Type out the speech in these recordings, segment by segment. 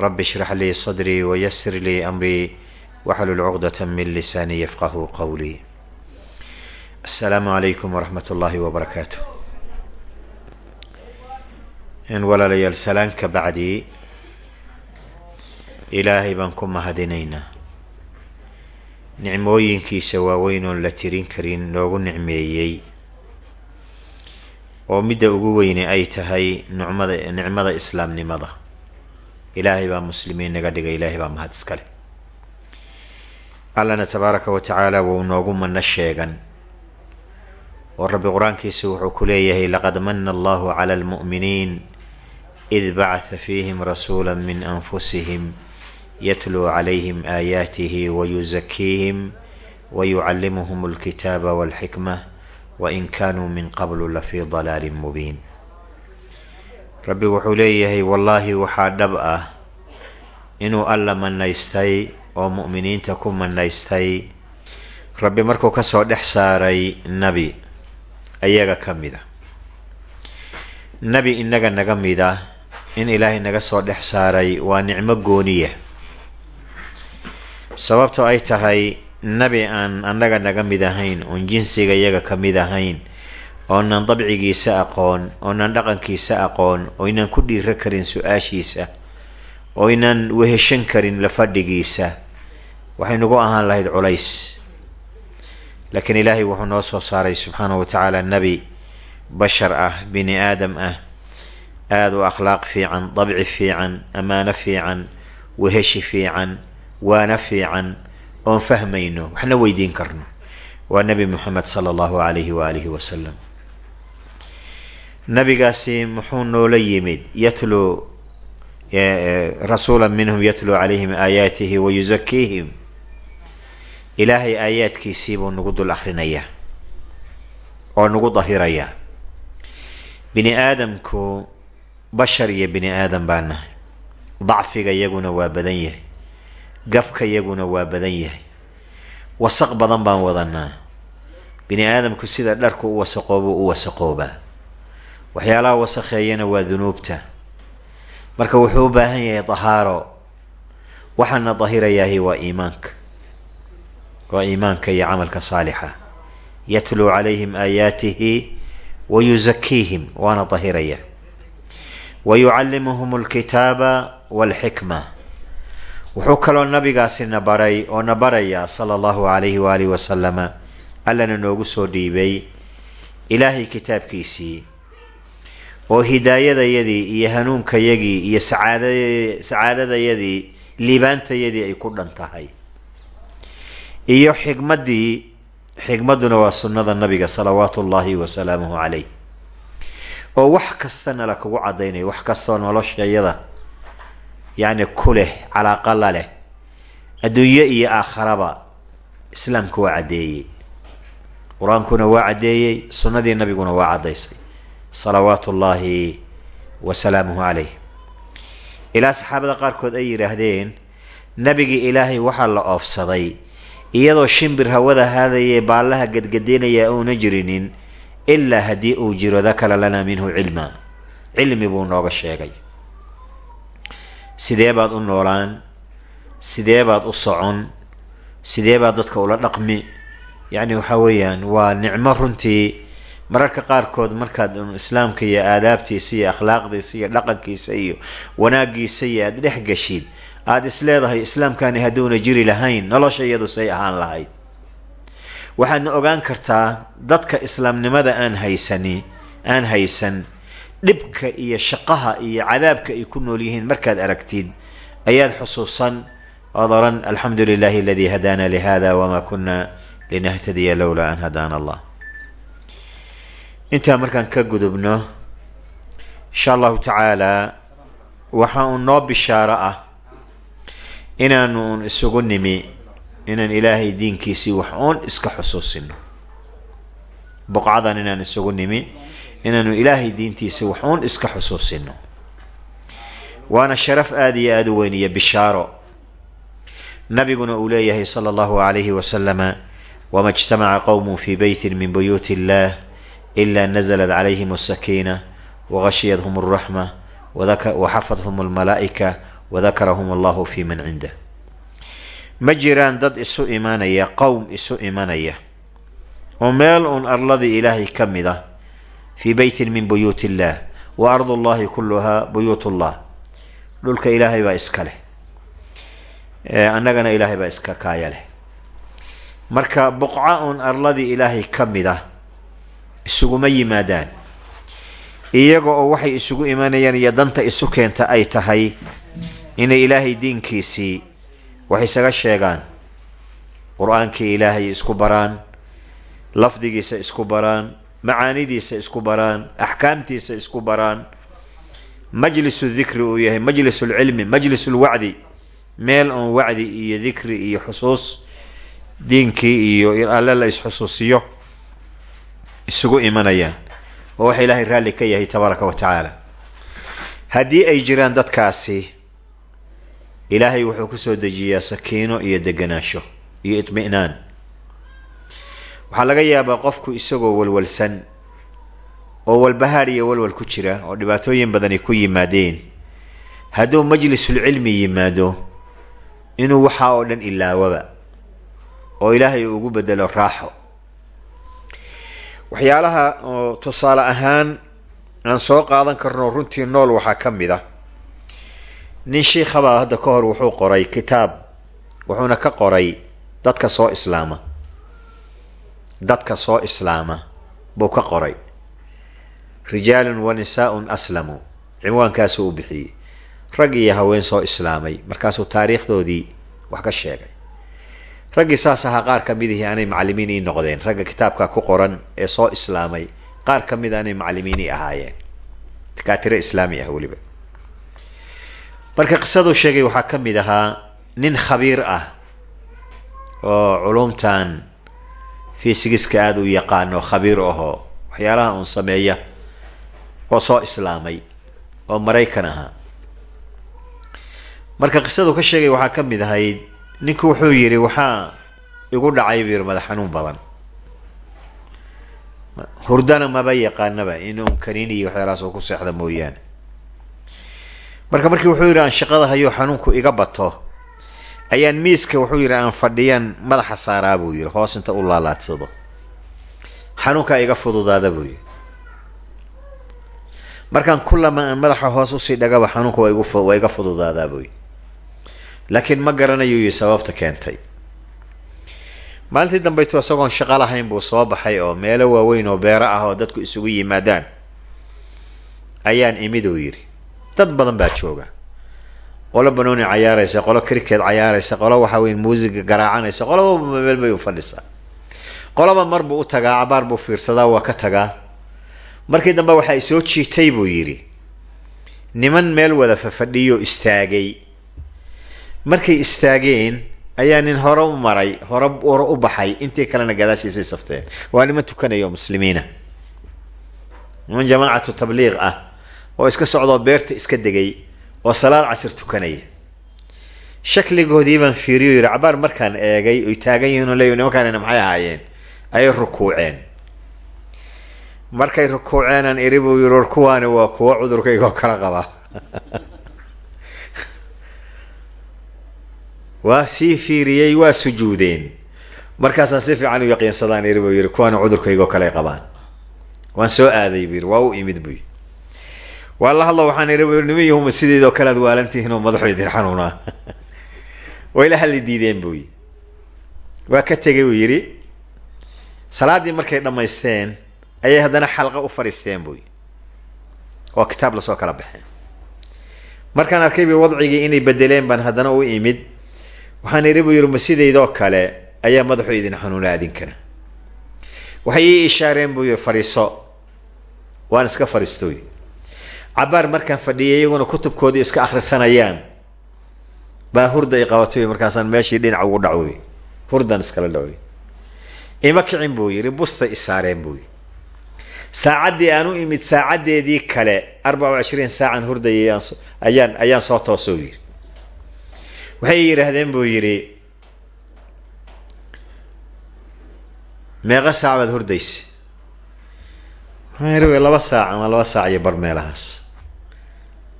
rabi ishrx lii sadrii wayasir lii amrii waxlul cuqdata min lisaani yafqahu qawlii asalaamu calaykum waraxmat ullaahi wabarakaatu walaalayaal salaan ka bacdi ilaahay baan ku mahadinaynaa nicmooyinkiisa waaweyn oon la tirin karin noogu nicmeeyey. Oo midda ugu weyne ay tahay nucmada nicmada islaamnimada ilaahay baa muslimiin naga dhigay ilaahay baa mahad iskale. Allana tabaaraka wa tacaala wuu noogu mano sheegan oo rabbi qur'aankiisa wuxuu ku leeyahay laqad mana allahu cala almu'miniin id bacatha fiihim rasuula min anfusihim yatluu calayhim aayaatihi wayuzakiihim wayucallimuhum alkitaaba walxikma wain kaanuu min qablu lafii dalaalin mubiin rabbi wuxuu leeyahay wallaahi waxaa dhab ah inuu alla manaystay oo mu'miniinta ku manaystay rabbi markuu ka soo dhex saaray nebi ayaga ka mid a nebi inaga naga mid ah in ilaahay naga soo dhex saaray waa nicmo gooniya. Sababto ay tahay nebi aan annaga naga mid ahayn oon jinsiga iyaga ka mid ahayn oonan dabcigiisa aqoon oonan dhaqankiisa aqoon oynan ku dhiiro karin su'aashiisa oynan weheshan karin la fadhigiisa waxay nagu ahaan lahayd culays. Laakiin ilaahay wuxuu noo soo saaray subxaana wa tacaala nebi bashar ah bini aadam ah. Aada u akhlaaq fiican dabci fiican ammaano fiican weheshi fiican waana fiican oon fahmayno waxna weydiin karno. Waa nebi moxamed sala allahu alayhi waalihi wasalam nabigaasi muxuu noola yimid yatluu rasuula minhum yatluu calayhim aayaatihi wayuzakiihim ilaahay aayaadkiisii buu nagu dul akrinayaa oo nagu dahirayaa bini aadamku bashar iyo bini aadam baa nahay. Dacfiga iyaguna waa badan yahay. Gafka iyaguna waa badan yahay. Wasaq badan baan wadanaa bini aadamku sida dharku u wasaqoobuu u wasaqoobaa waxyaalaha wasakheeyana waa dunuubta. Marka wuxuu u baahan yahay dahaaro. Waxaana dahirayaahi waa iimaanka. Waa iimaanka iyo camalka saalixa. Yatluu calayhim aayaatihi wayuzakiihim waana dahiraya. Wayucallimuhum alkitaaba walxikma wuxuu kaloo nabigaasi na baray oo na barayaa sala allahu alayhi waalihi wasalama allana noogu soo dhiibay ilaahay kitaabkiisii oo hidaayadayadii iyo hanuunkayagii iyo sacaada sacaadadayadii liibaantayadii ay ku dhan tahay. Iyo xikmaddii xikmadduna waa sunnada nabiga salawaatu ullaahi wasalaamuhu calayh. Oo wax kastana la kugu caddaynayo wax kastoo noloshayada yacni ku leh calaaqa la leh adduunyo iyo aakharaba islaamku waa caddeeyey. Qur'aankuna waa caddeeyey sunnadii nabiguna waa caddaysay salawaatu ullaahi wa salaamuhu calayh. Ilaa saxaabada qaarkood ay yidhaahdeen nabigii ilaahay waxaa la oofsaday iyadoo shimbir hawada haadayee baallaha gadgadinaya uuna jirinin ilaa haddii uu jiro dakara lanaa minhu cilma. Cilmi buu nooga sheegay. Sidee baad u noolaan? Sidee baad u socon? Sidee baad dadka ula dhaqmi? Yacni waxaa weeyaan waa nicmo runtii mararka qaarkood markaad islaamka iyo aadaabtiisa iyo akhlaaqdiisa iyo dhaqankiisa iyo wanaagiisa iyo aada dhex gashid aada is leedahay hadduuna jiri lahayn nolosha iyadu say ahaan lahayd. Waxaadna ogaan kartaa dadka islaamnimada aan haysani aan haysan dhibka iyo shaqaha iyo cadaabka ay ku nool yihiin markaad aragtid ayaad xusuusan ood oran alxamdu lilahi aladii hadaana lihada wama kuna linahtadiya lowlaa an hadaana allah intaa markaan ka gudubno insha allahu tacaala waxa uu noo bishaaro ah inaanu un isugu nimi inaan ilaahay diinkiisii wax uun iska xusuusino. Buqcadan inaan isugu nimi inaanu ilaahay diintiisii wax uun iska xusuusino. Waana sharaf aada iyo aada u weyn iyo bishaaro. Nabiguna uu leeyahay sala allahu alayhi wasalama wama ijtamaca qowmu fi beyti min buyuuti illah ila naزlat calayhim الsakina wagashiyadhm الraxma waxafadhm اlmalaa'ika wadakarahum allahu fi man cindah ma jiraan dad isu imanaya qowm isu imanaya oo meel uun arladii ilaahay ka mid ah fii beytin min buyuut illah wa ardu llahi kulluhaa buyuut llah dhulka ilaahay baa iska leh annagana ilaahay baa iska kaaya leh marka buqca uun arladii ilaahay ka mid ah isuguma yimaadaan. Iyaga oo waxay isugu imanayaan iyo danta isu keenta ay tahay inay ilaahay diinkiisii wax isaga sheegaan. Qur'aankii ilaahay isku baraan lafdigiisa isku baraan macaanidiisa isku baraan axkaamtiisa isku baraan. Majlisu dikri uu yahay majlis lcilmi majlis lwacdi meel oon wacdi iyo dikri iyo xusuus diinkii iyo alle la isxusuusiyo isugu imanayaan oo waxa ilaahay raalli ka yahay tabaaraka wa tacaala. Haddii ay jiraan dadkaasi ilaahay wuxuu ku soo dejiyaa sakiino iyo deganaansho iyo itmi'naan. Waxaa laga yaabaa qofku isagoo walwalsan oo walbahaar iyo walwal ku jira oo dhibaatooyin badani ku yimaadeen hadduu majlisulcilmi yimaado inuu waxaa oo dhan ilaawaba oo ilaahay ugu bedelo raaxo waxyaalaha oo tusaale ahaan aan soo qaadan karno runtii nool waxaa ka mid ah. Nin shiikhabaa hadda ka hor wuxuu qoray kitaab wuxuuna ka qoray dadka soo islaama. Dadka soo islaama buu ka qoray. Rijaalun wa nisaa-un aslamuu cinwaankaasuu u bixiyey. Rag iyo haween soo islaamay markaasuu taariikhdoodii wax ka sheegay raggii saas ahaa qaar ka midihii aanay macalimiin ii noqdeen. Ragga kitaabka ku qoran ee soo islaamay qaar ka mid aanay macalimiin ii ahaayeen. Dakaatiro islaami ah weliba. Marka qisaduu sheegay waxaa ka mid ahaa nin khabiir ah oo culumtan fiisigiska aada u yaqaano khabiir ahoo waxyaalaha uun sameeya oo soo islaamay oo maraykan ahaa. Marka qisaduu ka sheegay waxaa ka mid ahayd ninku wuxuu yidhi waxaa igu dhacay buu madax xanuun badan. Hurdana maba yaqaanaba in un kaniin iyo waxyaalahaas oo ku seexda mooyaane. Marka markii wuxuu yidhi aan shaqada hayo xanuunku iga bato ayaan miiska wuxuu yidhi aan fadhiyaan madaxa saaraa buu yidhi hoos inta u laalaadsado. Xanuunkaa iga fududaada buu yidhi. Markaan kulama aan madaxa hoos u sii dhagaba xanuunka waa igu waa iga fududaadaa buu yidhi laakiin ma garanayo iyo sababta keentay. Maalintii dambaytu isagoon shaqo lahayn buu soo baxay oo meelo waaweyn oo beero ah oo dadku isugu yimaadaan ayaan imid uu yidhi dad badan baa jooga. Qolo banooni cayaaraysa qolo cricket cayaaraysa qolo waxa weyn muusiga garaacanaysa qoloba meel bay u fadhisaa qoloba mar buu u tagaa cabaar buu fiirsadaa waa ka tagaa. Markii dambe waxaa isoo jiitay buu yidhi niman meel wada fafadhiyo istaagay markay istaageen ayaa nin hore u maray hore hore u baxay intii kalena gadaashiisay safteen. Waa niman tukanaya oo muslimiina. Niman jamaacatu tabliiq ah oo iska socdoo beerta iska degay oo salaad casir tukanaya shakligoodii baan fiiriyo yidhi cabaar markaan eegay oy taagan yihiin oo leeyi nimankaanina maxay ahaayeen? Ayay rukuuceen. Markay rukuuceenaan iri buu yidhi war kuwaani waa kuwo cudurkaygoo kala qaba waa sii fiiriyey waa sujuudeen. Markaasaan si fiican u yaqiinsadaan iri buu yidhi kuwaani cudurkaygoo kale qabaan. Waan soo aaday buu yidhi waa u imid buu yidhi. Waa la hadlo waxaan iri buu nima yahuma sideedoo kale aad waalantihiin oo madaxu idin xanuunaa. Way la hadli diideen buu yidhi. Waa ka tegay buu yidhi. Salaaddii markay dhammaysteen ayay haddana xalqa u fadhiisteen buu yidhi. Oo kitaab la soo kala baxeen. Markaan arkay bay wadcigii inay bedeleen baan haddana u imid waxaan iri buu yidhi ma sidaydoo kale ayaa madaxu idin xanuunaa idinkana waxay ii ishaareen buu yidhi fadhiiso. Waan iska fadhiistooy. Cabaar markaan fadhiyay iyaguna kutubkoodii iska akhrisanayaan. Baa hurda ay qabatoy markaasaan meeshii dhinac ugu dhacwoy hurdan iskala dhacoy ima kicin buu yidhi busta isaareen buu yidhi. Saacaddii aan u imid saacaddeedii kale arbaca cishriin saacan hurdayay ayaan ayaan soo toosoo yidhi waxay yidhaahdeen buu yidhi meeqa saac baad hurdaysa maxaa yidhi laba saac ama laba saac iyo bar meelahaas.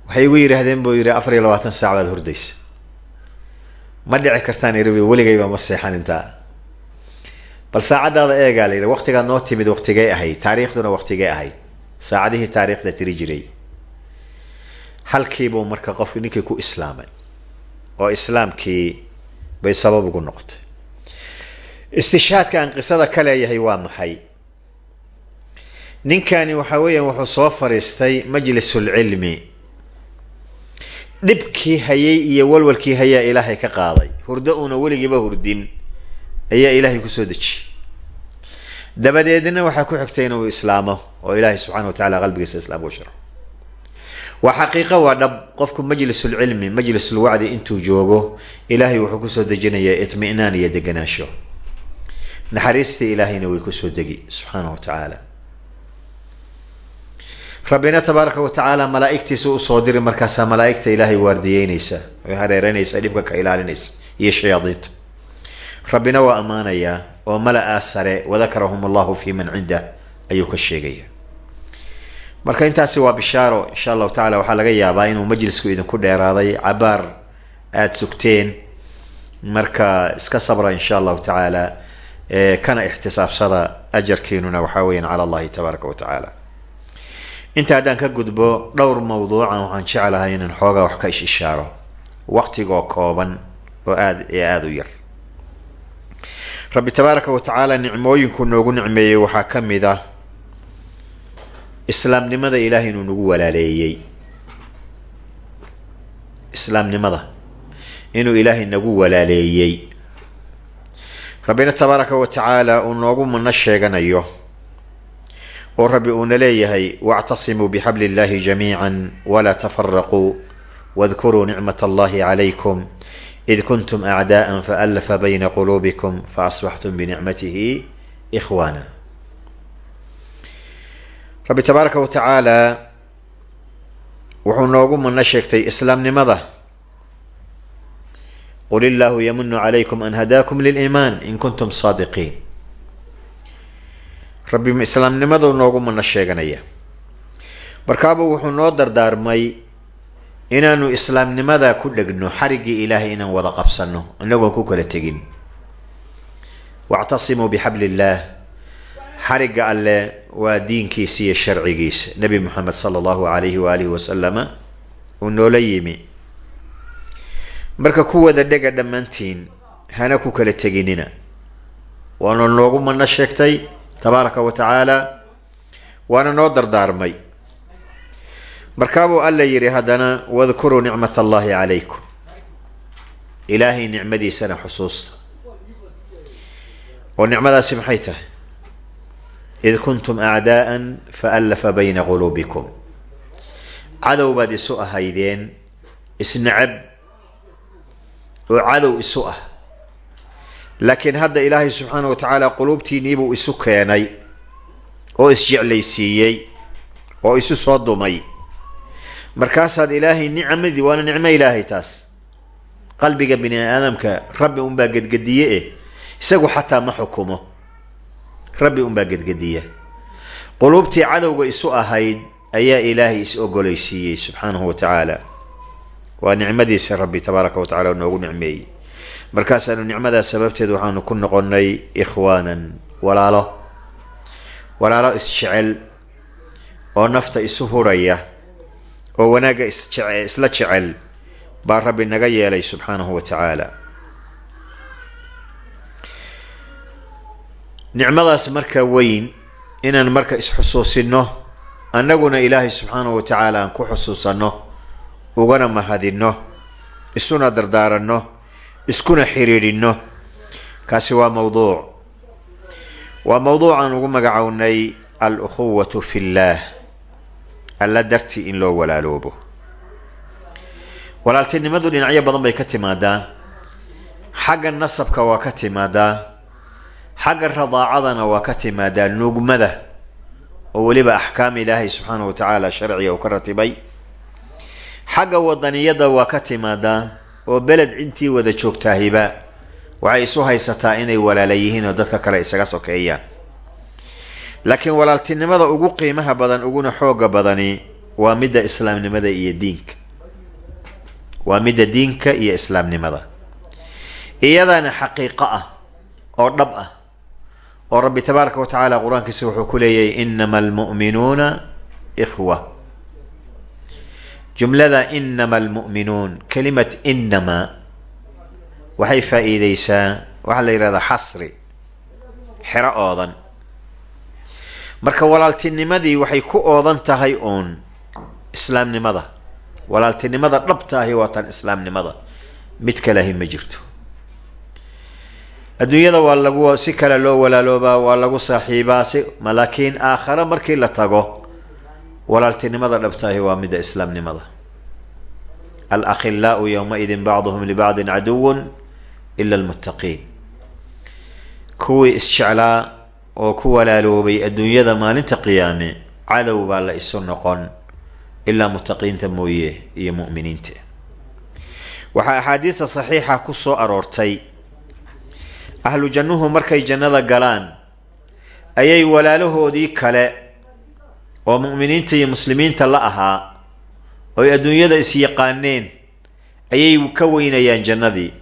Waxay igu yidhaahdeen buu yidhi afar iyo labaatan saac baad hurdaysa ma dhici kartaan irabi weligayba ma seexan intaa. Bal saacaddaada eegaa la yidhi waqtigaad noo timid waqtigay ahayd. Taariikhduna waqtigay ahayd. Saacadihii taariikhda tiri jiray. Halkiibuu marka qofki ninkii ku islaamay oo islaamkii bay sabab ugu noqotay. Istishaadka aan qisada ka leeyahay waa maxay? Ninkani waxa weeyaan wuxuu soo fadhiistay majlisulcilmi dhibkii hayay iyo walwalkii hayaa ilaahay ka qaaday. Hurdo uuna weligiiba hurdin ayaa ilaahay ku soo dejiyey dabadeedna waxaa ku xigtay inuu islaamo oo ilaahay subxana wa tacala qalbigiisa islaam u shiro waa xaqiiqo waa dhab. Qofku majlisulcilmi majlisulwacdi intuu joogo ilaahay wuxuu ku soo dejinayaa itminaan iyo deganaansho naxariistii ilaahayna way ku soo degi subxaana wa tacaala. Rabbina tabaaraka wa tacaala malaaigtiisa u soo diri markaasaa malaaigta ilaahay waardiyeynaysa oy hareereynaysa dhibka ka ilaalinaysa iyo shayaadiinta. Rabbina waa ammaanayaa oo mala-aa sare wadakarahum allahu fi man cindah ayuu ka sheegaya marka intaasi waa bishaaro insha allahu tacala waxaa laga yaabaa inuu majlisku idinku dheeraaday. Cabaar aada sugteen marka iska sabra insha allahu tacaala kana ixtisaabsada ajarkiinuna waxaa weyan cala allahi tabaaraka wa tacaala. Inta haddaan ka gudbo dhowr mawduucan waxaan jeclahay inaan xoogaa wax ka ish ishaaro. Waqtigoo kooban oo aada ee aada u yar. Rabbi tabaaraka wa tacaala nicmooyinku noogu nicmeeyey waxaa ka mid ah islaamnimada ilaahay inuu nagu walaaleeyey. Islaamnimada inuu ilaahay nagu walaaleeyey. Rabbina tabaaraka wa tacaala uu noogu mano sheeganayo oo rabbi uuna leeyahay wactasimuu bixabli illahi jamiican walaa tafaraquu wadkuruu nicmat allahi calaykum id kuntum acdaa'an faallafa bayna quluubikum faasbaxtum binicmatihi ikhwaana rabbi tabaaraka wa tacaala wuxuu noogu mano sheegtay islaamnimada. Qul illahu ymunu calaykum an hadaakum liliiman in kuntum saadiqiin. Rabbi islaamnimadu noogu mano sheeganaya. Markaabuu wuxuu noo dardaarmay inaanu islaamnimada ku dhegno xariggii ilaahay inaan wada qabsano inagoon ku kala tegin. Wactasimuu bixabli illaah xarigga alle waa diinkiisa iyo sharcigiisa nebi moxamed sala allahu alayhi waalihi wasalama uu noola yimi. Marka ku wada dhega dhammaantiin hana ku kala teginina. Waana noogu mano sheegtay tabaaraka wa tacaala waana noo dardaarmay. Markaabuu alla yidhi haddana wadkuruu nicmat allahi calaykum. Ilaahay nicmadiisana xusuusta. Oo nicmadaasi maxay tahay id kuntum acdaa'an faallafa bayna quluubikum cadow baad isu ahaydeen isnacab oo cadow isu ah laakiin hadda ilaahay subxaana wa tacaala quluubtiiniibuu isu keenay oo isjeclaysiiyey oo isu soo dumay markaasaad ilaahay nicmadii waana nicmo ilaahay taas qalbiga bini aadamka rabbi unbaa gedgediye eh isagu xataa ma xukumo rabbi unbaa gedgediya. Quluubtii cadowga isu ahayd ayaa ilaahay is ogolaysiiyey subxaanahu wa tacaala. Waa nicmadiisa rabbi tabaaraka wa tacala noogu nicmeeyey. Markaasaanu nicmadaas sababteed waxaanu ku noqonay ikhwaanan walaalo. Walaalo isjecel oo nafta isu huraya oo wanaagga isjece isla jecel baa rabbi naga yeelay subxaanahu wa tacaala nicmadaas marka weyn inaan marka isxusuusino annaguna ilaahay subxaanahu wa tacaala aan ku xusuusanno ugana mahadinno isuna dardaaranno iskuna xiriidhinno kaasi waa mawduuc. Waa mawduucaan ugu magacownay al-ukhuwatu fi llaah alla dartii in loo walaaloobo. Walaaltinimadu dhinacyo badan bay ka timaadaa xagga nasabka waa ka timaadaa xagga radaacadana waa ka timaadaa nugmada oo weliba axkaam ilaahay subxaanahu wa tacaala sharciga uu ka ratibay. Xagga wadaniyada waa ka timaadaa oo beled intii wada joogtaahiba waxay isu haysataa inay walaala yihiin oo dadka kale isaga sokeeyaan. Laakiin walaaltinimada ugu qiimaha badan uguna xooga badani waa midda islaamnimada iyo diinka. Waa midda diinka iyo islaamnimada. Iyadana xaqiiqo ah oo dhab ah oo rabbi tabaaraka wa tacaala qur'aankiisa wuxuu ku leeyahay inama almu'minuuna ikhwa. Jumlada inama almu'minuun kalimat inama waxay faa-iideysaa waxaa la yidhahdaa xasri xero oodan. Marka walaaltinimadii waxay ku oodan tahay uun islaamnimada. Walaaltinimada dhabta ahi waa tan islaamnimada. Mid kaleahi ma jirto adduunyada waa lagu si kale loo walaaloobaa waa lagu saaxiibaa si laakiin aakhare markii la tago walaaltinimada dhabta ahi waa midda islaamnimada. Alakhilaau yowmaidin bacduhum libacdin caduwun ila almuttaqiin. Kuwii isjeclaa oo ku walaaloobay adduunyada maalinta qiyaame cadow baa la isu noqon ilaa muttaqiinta mooye iyo mu'miniinta. Waxaa axaadiista saxiixa ku soo aroortay ahlu jannuhu markay jannada galaan ayay walaalahoodii kale oo mu'miniinta iyo muslimiinta la ahaa oy adduunyada is-yaqaaneen ayay ka weynayaan jannadii.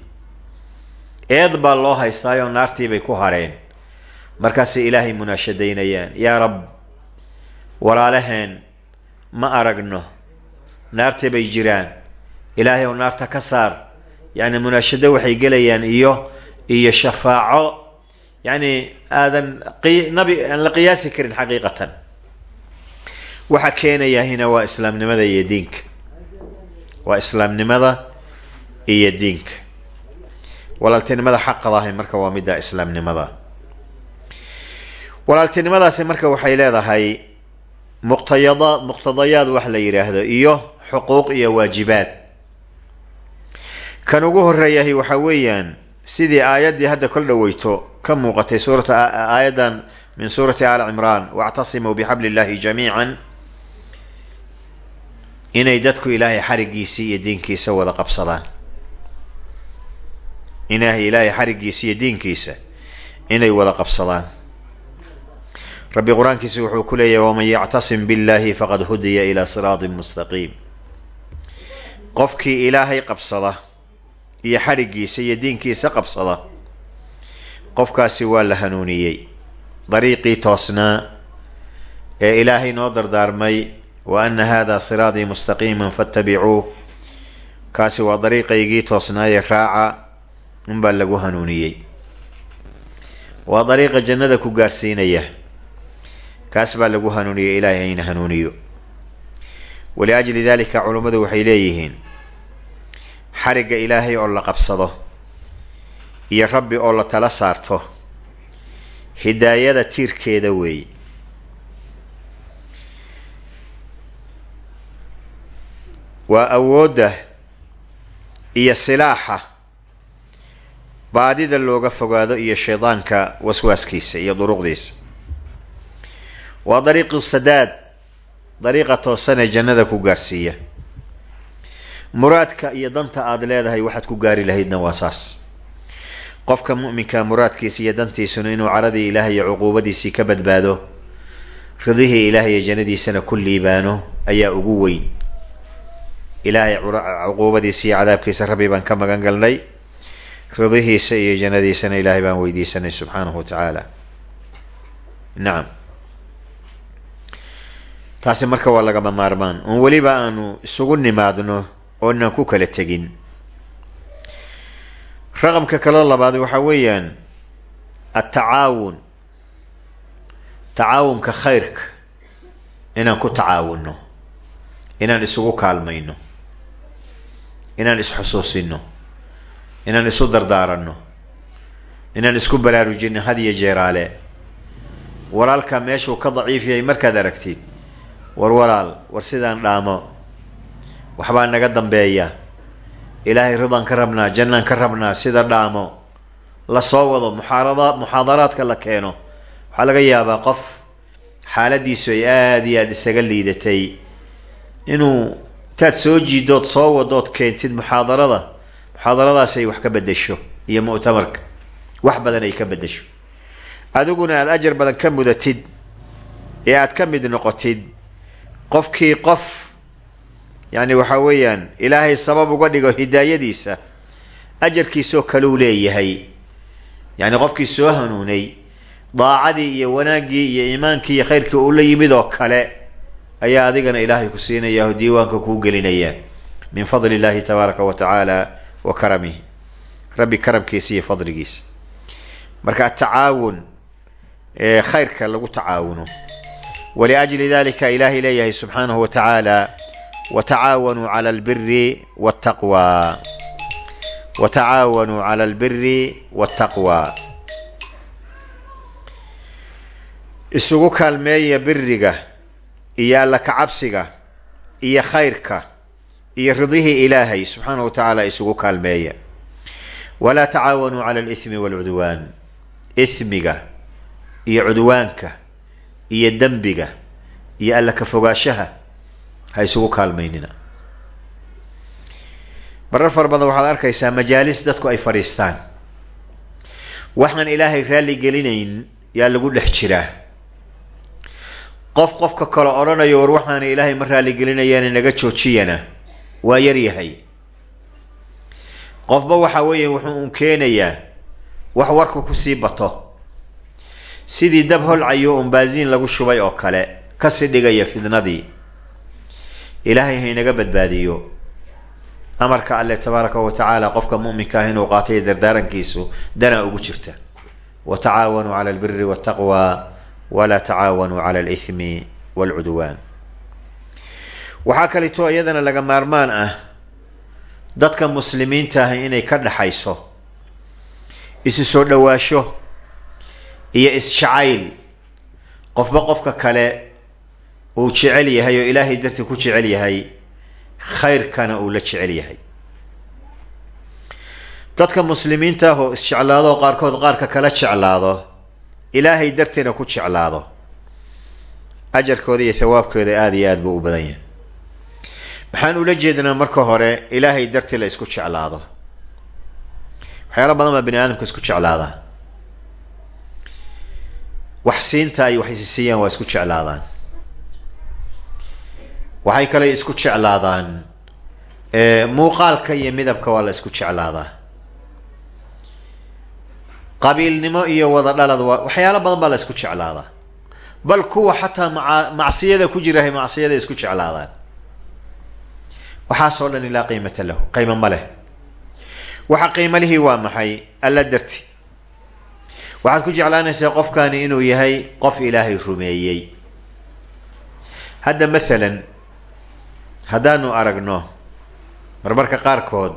Eed baa loo haystaayoo naartiibay ku hareen. Markaasay ilaahay munaashadaynayaan yaa rab walaalaheen ma aragno naarta bay jiraan. Ilaahay ow naarta ka saar yacni munaashado waxay gelayaan iyo iyo shafaaco yacni aadan nabi aan la qiyaasi karin xaqiiqatan. Waxa keenayahina waa islaamnimada iyo diinka. Waa islaamnimada iyo diinka. Walaaltinimada xaqadahay marka waa midda islaamnimada. Walaaltinimadaasi marka waxay leedahay muqtayada muqtadayaad wax la yidhaahdo iyo xuquuq iyo waajibaad. Kan ugu horeeyahay waxaa weeyaan sidii aayaddii hadda kol dhaweyto ka muuqatay suurata aayaddan min suurati aali cimraan wactasimuu bixabli illahi jamiican inay dadku ilaahay xarigiisii iyo diinkiisa wada qabsadaan. Inay ilaahay xarigiisa iyo diinkiisa inay wada qabsadaan. Rabbi qur'aankiisa wuxuu ku leeyahy waman yactasim billahi faqad hudiya ilaa siraatin mustaqiim qofkii ilaahay qabsada iyo xadhigiisa iyo diinkiisa qabsada. Qofkaasi waa la hanuuniyey. Dariiqii toosnaa ee ilaahay noo dardaarmay wa ana hada siraatii mustaqiima fattabicuuh kaasi waa dariiqaygii toosnaayee raaca unbaa lagu hanuuniyey. Waa dariiqa jannada ku gaarsiinaya. Kaas baa lagu hanuuniyey ilaahay hayna hanuuniyo. Waliajli dalika culummadu waxay leeyihiin xarigga ilaahay oo la qabsado iyo rabbi oo la tala saarto hidaayada tiirkeeda weeye waa awoodda iyo silaaxa baadida looga fogaado iyo shaydaanka waswaaskiisa iyo duruqdiisa. Waa dariiqu sadaad dariiqa toosan ee jannada ku gaarsiiya muraadka iyo danta aada leedahay waxaad ku gaari lahaydna waa saas. Qofka mu'minka muraadkiisa iyo dantiisuna inuu caradii ilaahay iyo cuquubadiisii ka badbaado ridihii ilaahay iyo jannadiisana ku liibaano ayaa ugu weyn. Ilaahay cuquubadiisa iyo cadaabkiisa rabbi baan ka magan galnay ridihiisa iyo jannadiisana ilaahay baan weydiisanay subxaanahu wa tacaala. Nacam taasi marka waa lagama maarmaan. Oon weliba aanu isugu nimaadno oonaan ku kala tegin. Raqamka kaloo labaad waxaa weeyaan atacaawun tacaawunka khayrka inaan ku tacaawunno inaan isugu kaalmayno inaan isxusuusino inaan isu dardaaranno inaan isku baraarujino had iyo jeeraale walaalka meeshuu ka daciif yahay markaad aragtid war walaal war sidaan dhaamo waxbaa naga dambeeya. Ilaahay ridaan ka rabnaa jannaan ka rabnaa sida dhaamo. La soo wado muxaarada muxaadaraadka la keeno. Waxaa laga yaabaa qof xaaladiisu ay aada iyo aada isaga liidatay. Inuu intaad soo jiidood soo wadood keentid muxaadarada muxaadaradaas ay wax ka bedesho iyo mu'tamarka. Wax badan ay ka bedesho adiguna aada ajar badan ka mudatid ee aada ka mid noqotid qofkii qof yacni waxaa weeyaan ilaahay sabab uga dhigo hidaayadiisa ajarkiisoo kaleu leeyahay. Yacni qofkii soo hanuunay daacadii iyo wanaaggii iyo iimaankii iyo khayrkii uu la yimid oo kale ayaa adigana ilaahay ku siinaya oo diiwaanka kuu gelinaya. Min fadli illahi tabaaraka wa tacaala wa karamihi. Rabbi karamkiisa iyo fadligiisa. Marka atacaawun khayrka lagu tacaawuno waliajli dalika ilaahay leeyahay subxaanahu wa tacaala watacaawanuu cala albiri waltaqwa watacaawanuu cala albiri waltaqwa isugu kaalmeeya biriga iyo alla kacabsiga iyo khayrka iyo ridihii ilaahay subxaanahu wa tacaala isugu kaalmeeya. walaa tacaawanuu cala alithmi walcudwaan. ismiga iyo cudwaanka iyo dembiga iyo alla ka fogaashaha ha isugu kaalmaynina. Marar fara badan waxaad arkaysaa majaalis dadku ay fadhiistaan. Waxaan ilaahay raalli gelinayn yaa lagu dhex jiraa. Qof qofka kale odhanayo war waxaana ilaahay ma raaligelinayaana naga joojiyana. Waa yar yahay. Qofba waxa weeye wuxuu un keenayaa wax warku ku sii bato. Sidii dab holcayo un baasiin lagu shubay oo kale ka sii dhigaya fidnadii ilaahay haynaga badbaadiyo. Amarka alle tabaaraka wa tacaala qofka mu'minka ah inuu qaatay dardaarankiisu danaa ugu jirta. Wa tacaawanuu cala albiri waltaqwa walaa tacaawanuu cala alithmi walcudwaan. Waxaa kaleeto iyadana laga maarmaan ah dadka muslimiinta ah inay ka dhaxayso isu soo dhowaasho iyo is-jacayl. Qofba qofka kale uu jecel yahay oo ilaahay dartii ku jecel yahay khayrkana uu la jecel yahay. Dadka muslimiinta ah oo is-jeclaado oo qaarkood qaarka kala jeclaado ilaahay dartiina ku jeclaado. Ajarkooda iyo thawaabkooda aada iyo aada buu u badan yahay. Maxaan ula jeednaa marka hore ilaahay dartii la isku jeclaado. Waxyaala badan baa bani aadamka isku jeclaadaa wax siinta ay wax isisiiyaan waa isku jeclaadaan waxay kale isku jeclaadaan. Muuqaalka iyo midabka waa la isku jeclaadaa. Qabiilnimo iyo wada dhalad waa waxyaalo badan baa la isku jeclaadaa. Bal kuwa xataa macsiyada ku jirahay macsiyada isku jeclaadaan. Waxaasoo dhan ilaa qiimata lahu qiimo ma leh. Waxa qiimalihii waa maxay? Alla darti. Waxaad ku jeclaanaysaa qofkani inuu yahay qof ilaahay rumeeyey. Hadda mathalan haddaanu aragno marmarka qaarkood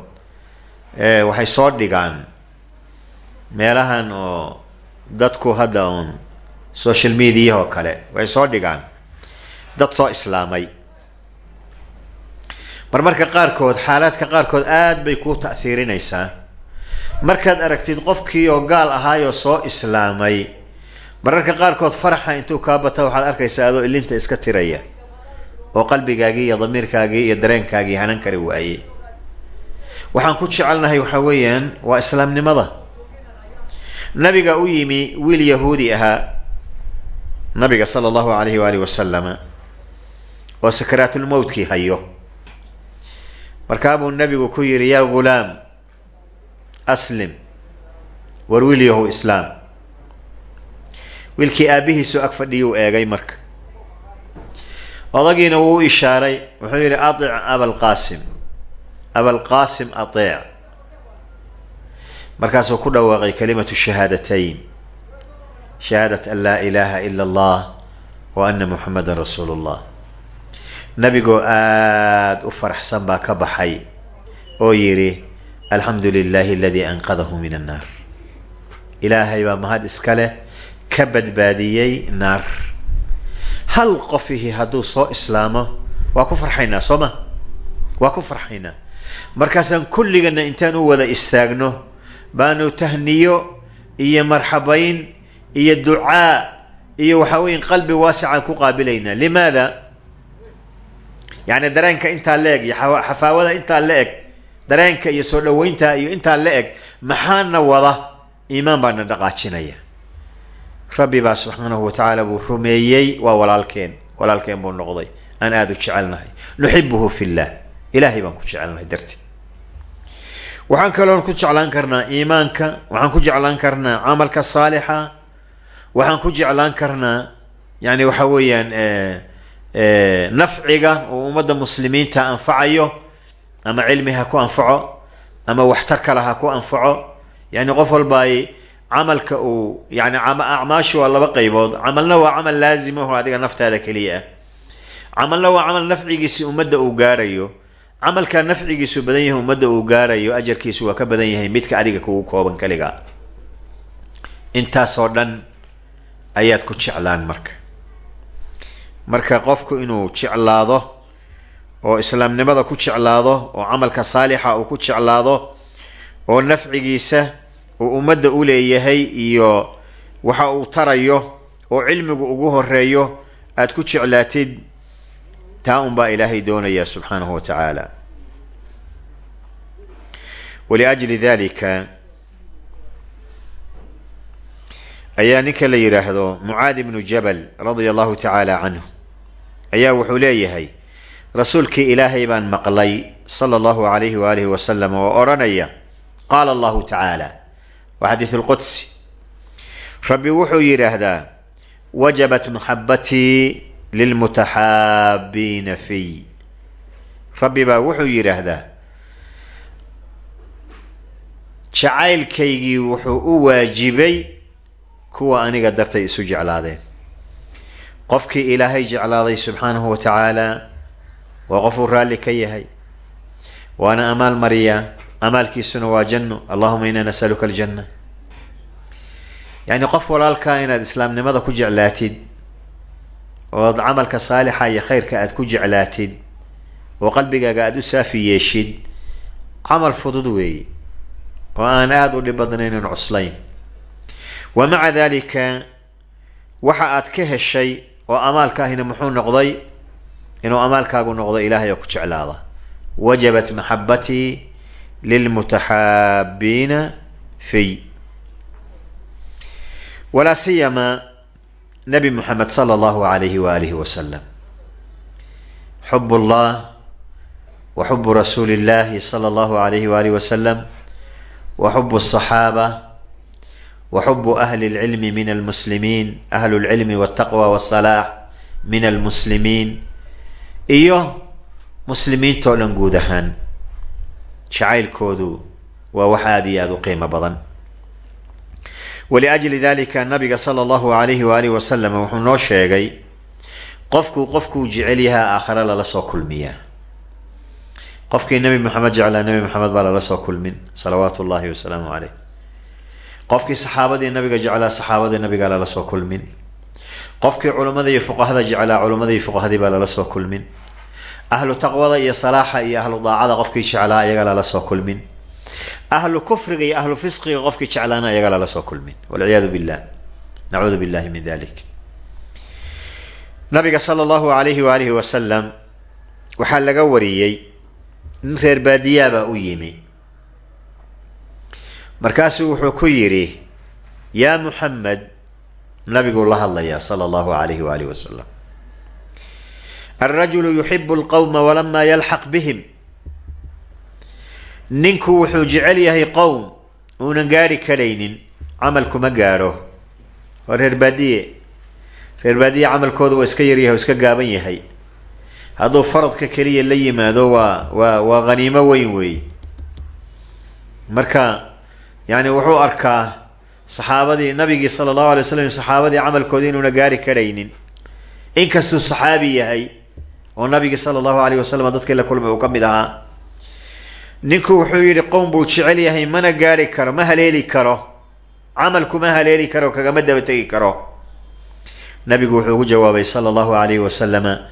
waxay soo dhigaan meelahan oo dadku hadda uun social mediaha oo kale waxay soo dhigaan dad soo islaamay. Marmarka qaarkood xaalaadka qaarkood aada bay kuu ta'hiirinaysaa markaad aragtid qofkii oo gaal ahaayoo soo islaamay mararka qaarkood faraxa intuu kaa bata waxaad arkaysaa adoo ilinta iska tiraya oo qalbigaagii iyo damiirkaagii iyo dareenkaagii hanan kari waaye waxaan ku jecelnahay waxaa weeyaan waa islaamnimada. Nabiga u yimi wiil yahuudi ahaa nabiga sala allahu alayhi waalihi wasalama oo sakaraatulmowtkii hayo. Markaabuu nabigu ku yidhi yaa ghulaam aslim war wiil yahow islaam. Wiilkii aabbihiisu ag fadhiyuu eegay marka odagiina wuu u ishaaray wuxuu yidhi aic abalqaasim abalqaasim ateec markaasuu ku dhawaaqay kalimatu shahaadatayn. Shahaadat an laa ilaaha ila allah wa ana muxamadan rasuulu llah nabigoo aada u faraxsan baa ka baxay oo yidhi alxamdu lilahi aladii anqadahu min annaar ilaahay baa mahad iska leh ka badbaadiyey naar hal qofihi hadduu soo islaamo? Waa ku farxaynaa soo ma? Waa ku farxaynaa. Markaasaan kulligana intaan u wada istaagno baanu tahniyo iyo marxabayn iyo ducaa iyo waxaa weya qalbi waasicaan ku qaabilaynaa. Limaada? Yacni dareenka intaa la eg iyo xafaawada intaa la eg dareenka iyo soo dhaweynta iyo intaa la eg maxaana wada iimaan baana dhaqaajinaya rabbi baa subxaanahu watacaala buu rumeeyey waa walaalkeen. Walaalkeen buu noqday. Aan aada u jecelnahay. Nuxibuhu fi llah ilaahay baan ku jecelnahay darti. Waxaan kaloon ku jeclaan karnaa iimaanka waxaan ku jeclaan karnaa camalka saalixa waxaan ku jeclaan karnaa yani waxa weeyaan nafciga uu ummadda muslimiinta anfacayo ama cilmi ha ku anfaco ama waxtar kale ha ku anfaco. Yani qof walba camalka uu yani acmaashu waa laba qaybood camalna waa camal laazimaho adiga naftaada keliya ah camalna waa camal nafcigiisi ummadda uu gaarayo camalkaa nafcigiisu badan yahay ummadda uu gaarayo ajarkiisu waa ka badan yahay midka adiga kugu kooban kaliga intaasoo dhan ayaad ku jeclaan marka marka qofku inuu jeclaado oo islaamnimada ku jeclaado oo camalka saalixa uu ku jeclaado oo nafcigiisa uu ummadda u leeyahay iyo waxa uu tarayo oo cilmigu ugu horeeyo aada ku jeclaatid taa un baa ilaahay doonaya subxaanahu wa tacaala. Waliajli dalika ayaa ninka la yidhaahdo mucaad ibnu jabal radia allahu tacaala canhu ayaa wuxuu leeyahay rasuulkii ilaahay baan maqlay sala allahu alayhi waalihi wasalam oo odhanaya qaala allahu tacaala waa xadiis lqudsi rabbi wuxuu yidhaahdaa wajabat maxabatii lilmutaxaabiina fiy rabbi baa wuxuu yidhaahdaa jacaylkaygii wuxuu u waajibay kuwa aniga dartay isu jeclaadeen. Qofkii ilaahay jeclaaday subxaanahu wa tacaala waa qofuu raalli ka yahay waana amaal mariyaa amaalkiisuna waa janno allahuma inaa nasaluka aljanna. Yacni qof walaalkaa inaad islaamnimada ku jeclaatid ood camalka saalixa iyo khayrka aada ku jeclaatid oo qalbigaaga aada u saafi yeeshid camal fudud weeye oo aan aada u dhib badnaynin cuslayn. Wa maca dalika waxa aad ka heshay oo amaalkaahina muxuu noqday inuu amaalkaagu noqdo ilaahay oo ku jeclaada. Wajabat maxabatii lilmutaxaabiina fiy walaa siyama nabi muxamed sala allahu alayhi waalihi wasalam xub llah wa xubu rasuuli illahi sala allahu alayhi waalihi wasalam wa xubu asaxaaba wa xubu ahli lcilmi min almuslimiin ahlu lcilmi waltaqwa wasalaax min almuslimiin iyo muslimiintoo dhan guud ahaan jacaylkoodu waa wax aada iyo aada u qiimo badan. Waliajli dalika nabiga sala allahu alayhi waalihi wasalam wuxuu noo sheegay qofku qofkuu jecel yahaa aakhare lala soo kulmiyaa qofkii nabi maxamed jeclaa nabi maxamed baa lala soo kulmin salawaatu llahi wasalaamu caleyh qofkii saxaabadii nabiga jeclaa saxaabadii nabigaa lala soo kulmin. Qofkii culimmada iyo fuqahada jeclaa culimmada fuqahadii baa lala soo kulmin ahlu taqwada iyo salaaxa iyo ahlu daacada qofkii jeclaa ayaga lala soo kulmin. Ahlu kufriga iyo ahlu fisqiga qofkii jeclaana ayaga lala soo kulmin. Walciyaadu billah. Nacuudu billahi min dalik nabiga sala allahu alayhi waalihi wasalam waxaa laga wariyey nin reer baadiyaabaa u yimi. Markaasuu wuxuu ku yidhi yaa muxamed nabiguu la hadlayaa sala allahu alayhi waalihi wasalam alrajulu yuxibu lqowma walama yalxaq bihim ninku wuxuu jecel yahay qowm uunan gaari karaynin camal kuma gaadho waa reer baadiye. Reer baadiye camalkooda waa iska yaryahay oo iska gaaban yahay. Hadduu faradka keliya la yimaado waa waa waa haniimo weyn weey. Marka yani wuxuu arkaa saxaabadii nabigii sala allahu alay slam saxaabadii camalkoodii inuuna gaari karaynin. Inkastuu saxaabi yahay oo nabigii sala allahu alayh wasalam dadkii la kulmay uu ka mid ahaa. Ninku wuxuu yidhi qowm buu jecel yahay mana gaari karo ma haleeli karo. Camalku ma haleeli karo kagama daba tegi karo. Nabigu wuxuu ugu jawaabay sala allahu alayhi wasalama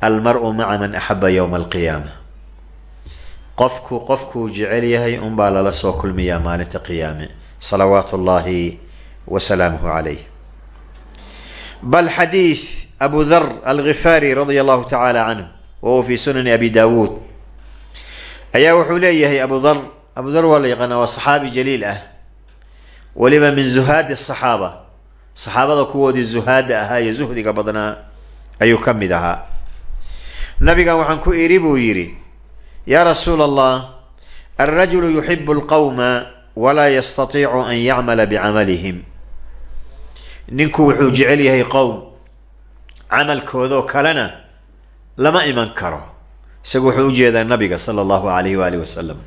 almar-u maca man axaba yowma alqiyaama. Qofku qofkuu jecel yahay unbaa lala soo kulmiyaa maalinta qiyaame. Salawaatu llahi wa salaamuhu calayh bal xadiid abu dar algifaari radia allahu tacaala canhu wa huwa fi sunani abi dawuud ayaa wuxuu leeyahay abu dar abu dar waa la yaqaana waa saxaabi jaliil ah weliba min zuhaadi asaxaaba saxaabada kuwoodii zuhaada ahaa iyo zuhdiga badnaa ayuu ka mid ahaa. Nabigan waxaan ku idhi buu yidhi yaa rasuula allah alrajulu yuxibu alqawma walaa yastatiicu an yacmala bicamalihim. Ninku wuxuu jecel yahay qowm camalkoodoo kalena lama iman karo. Isagu wuxuu u jeedaa nabiga sala allahu alayh waalihi wasalam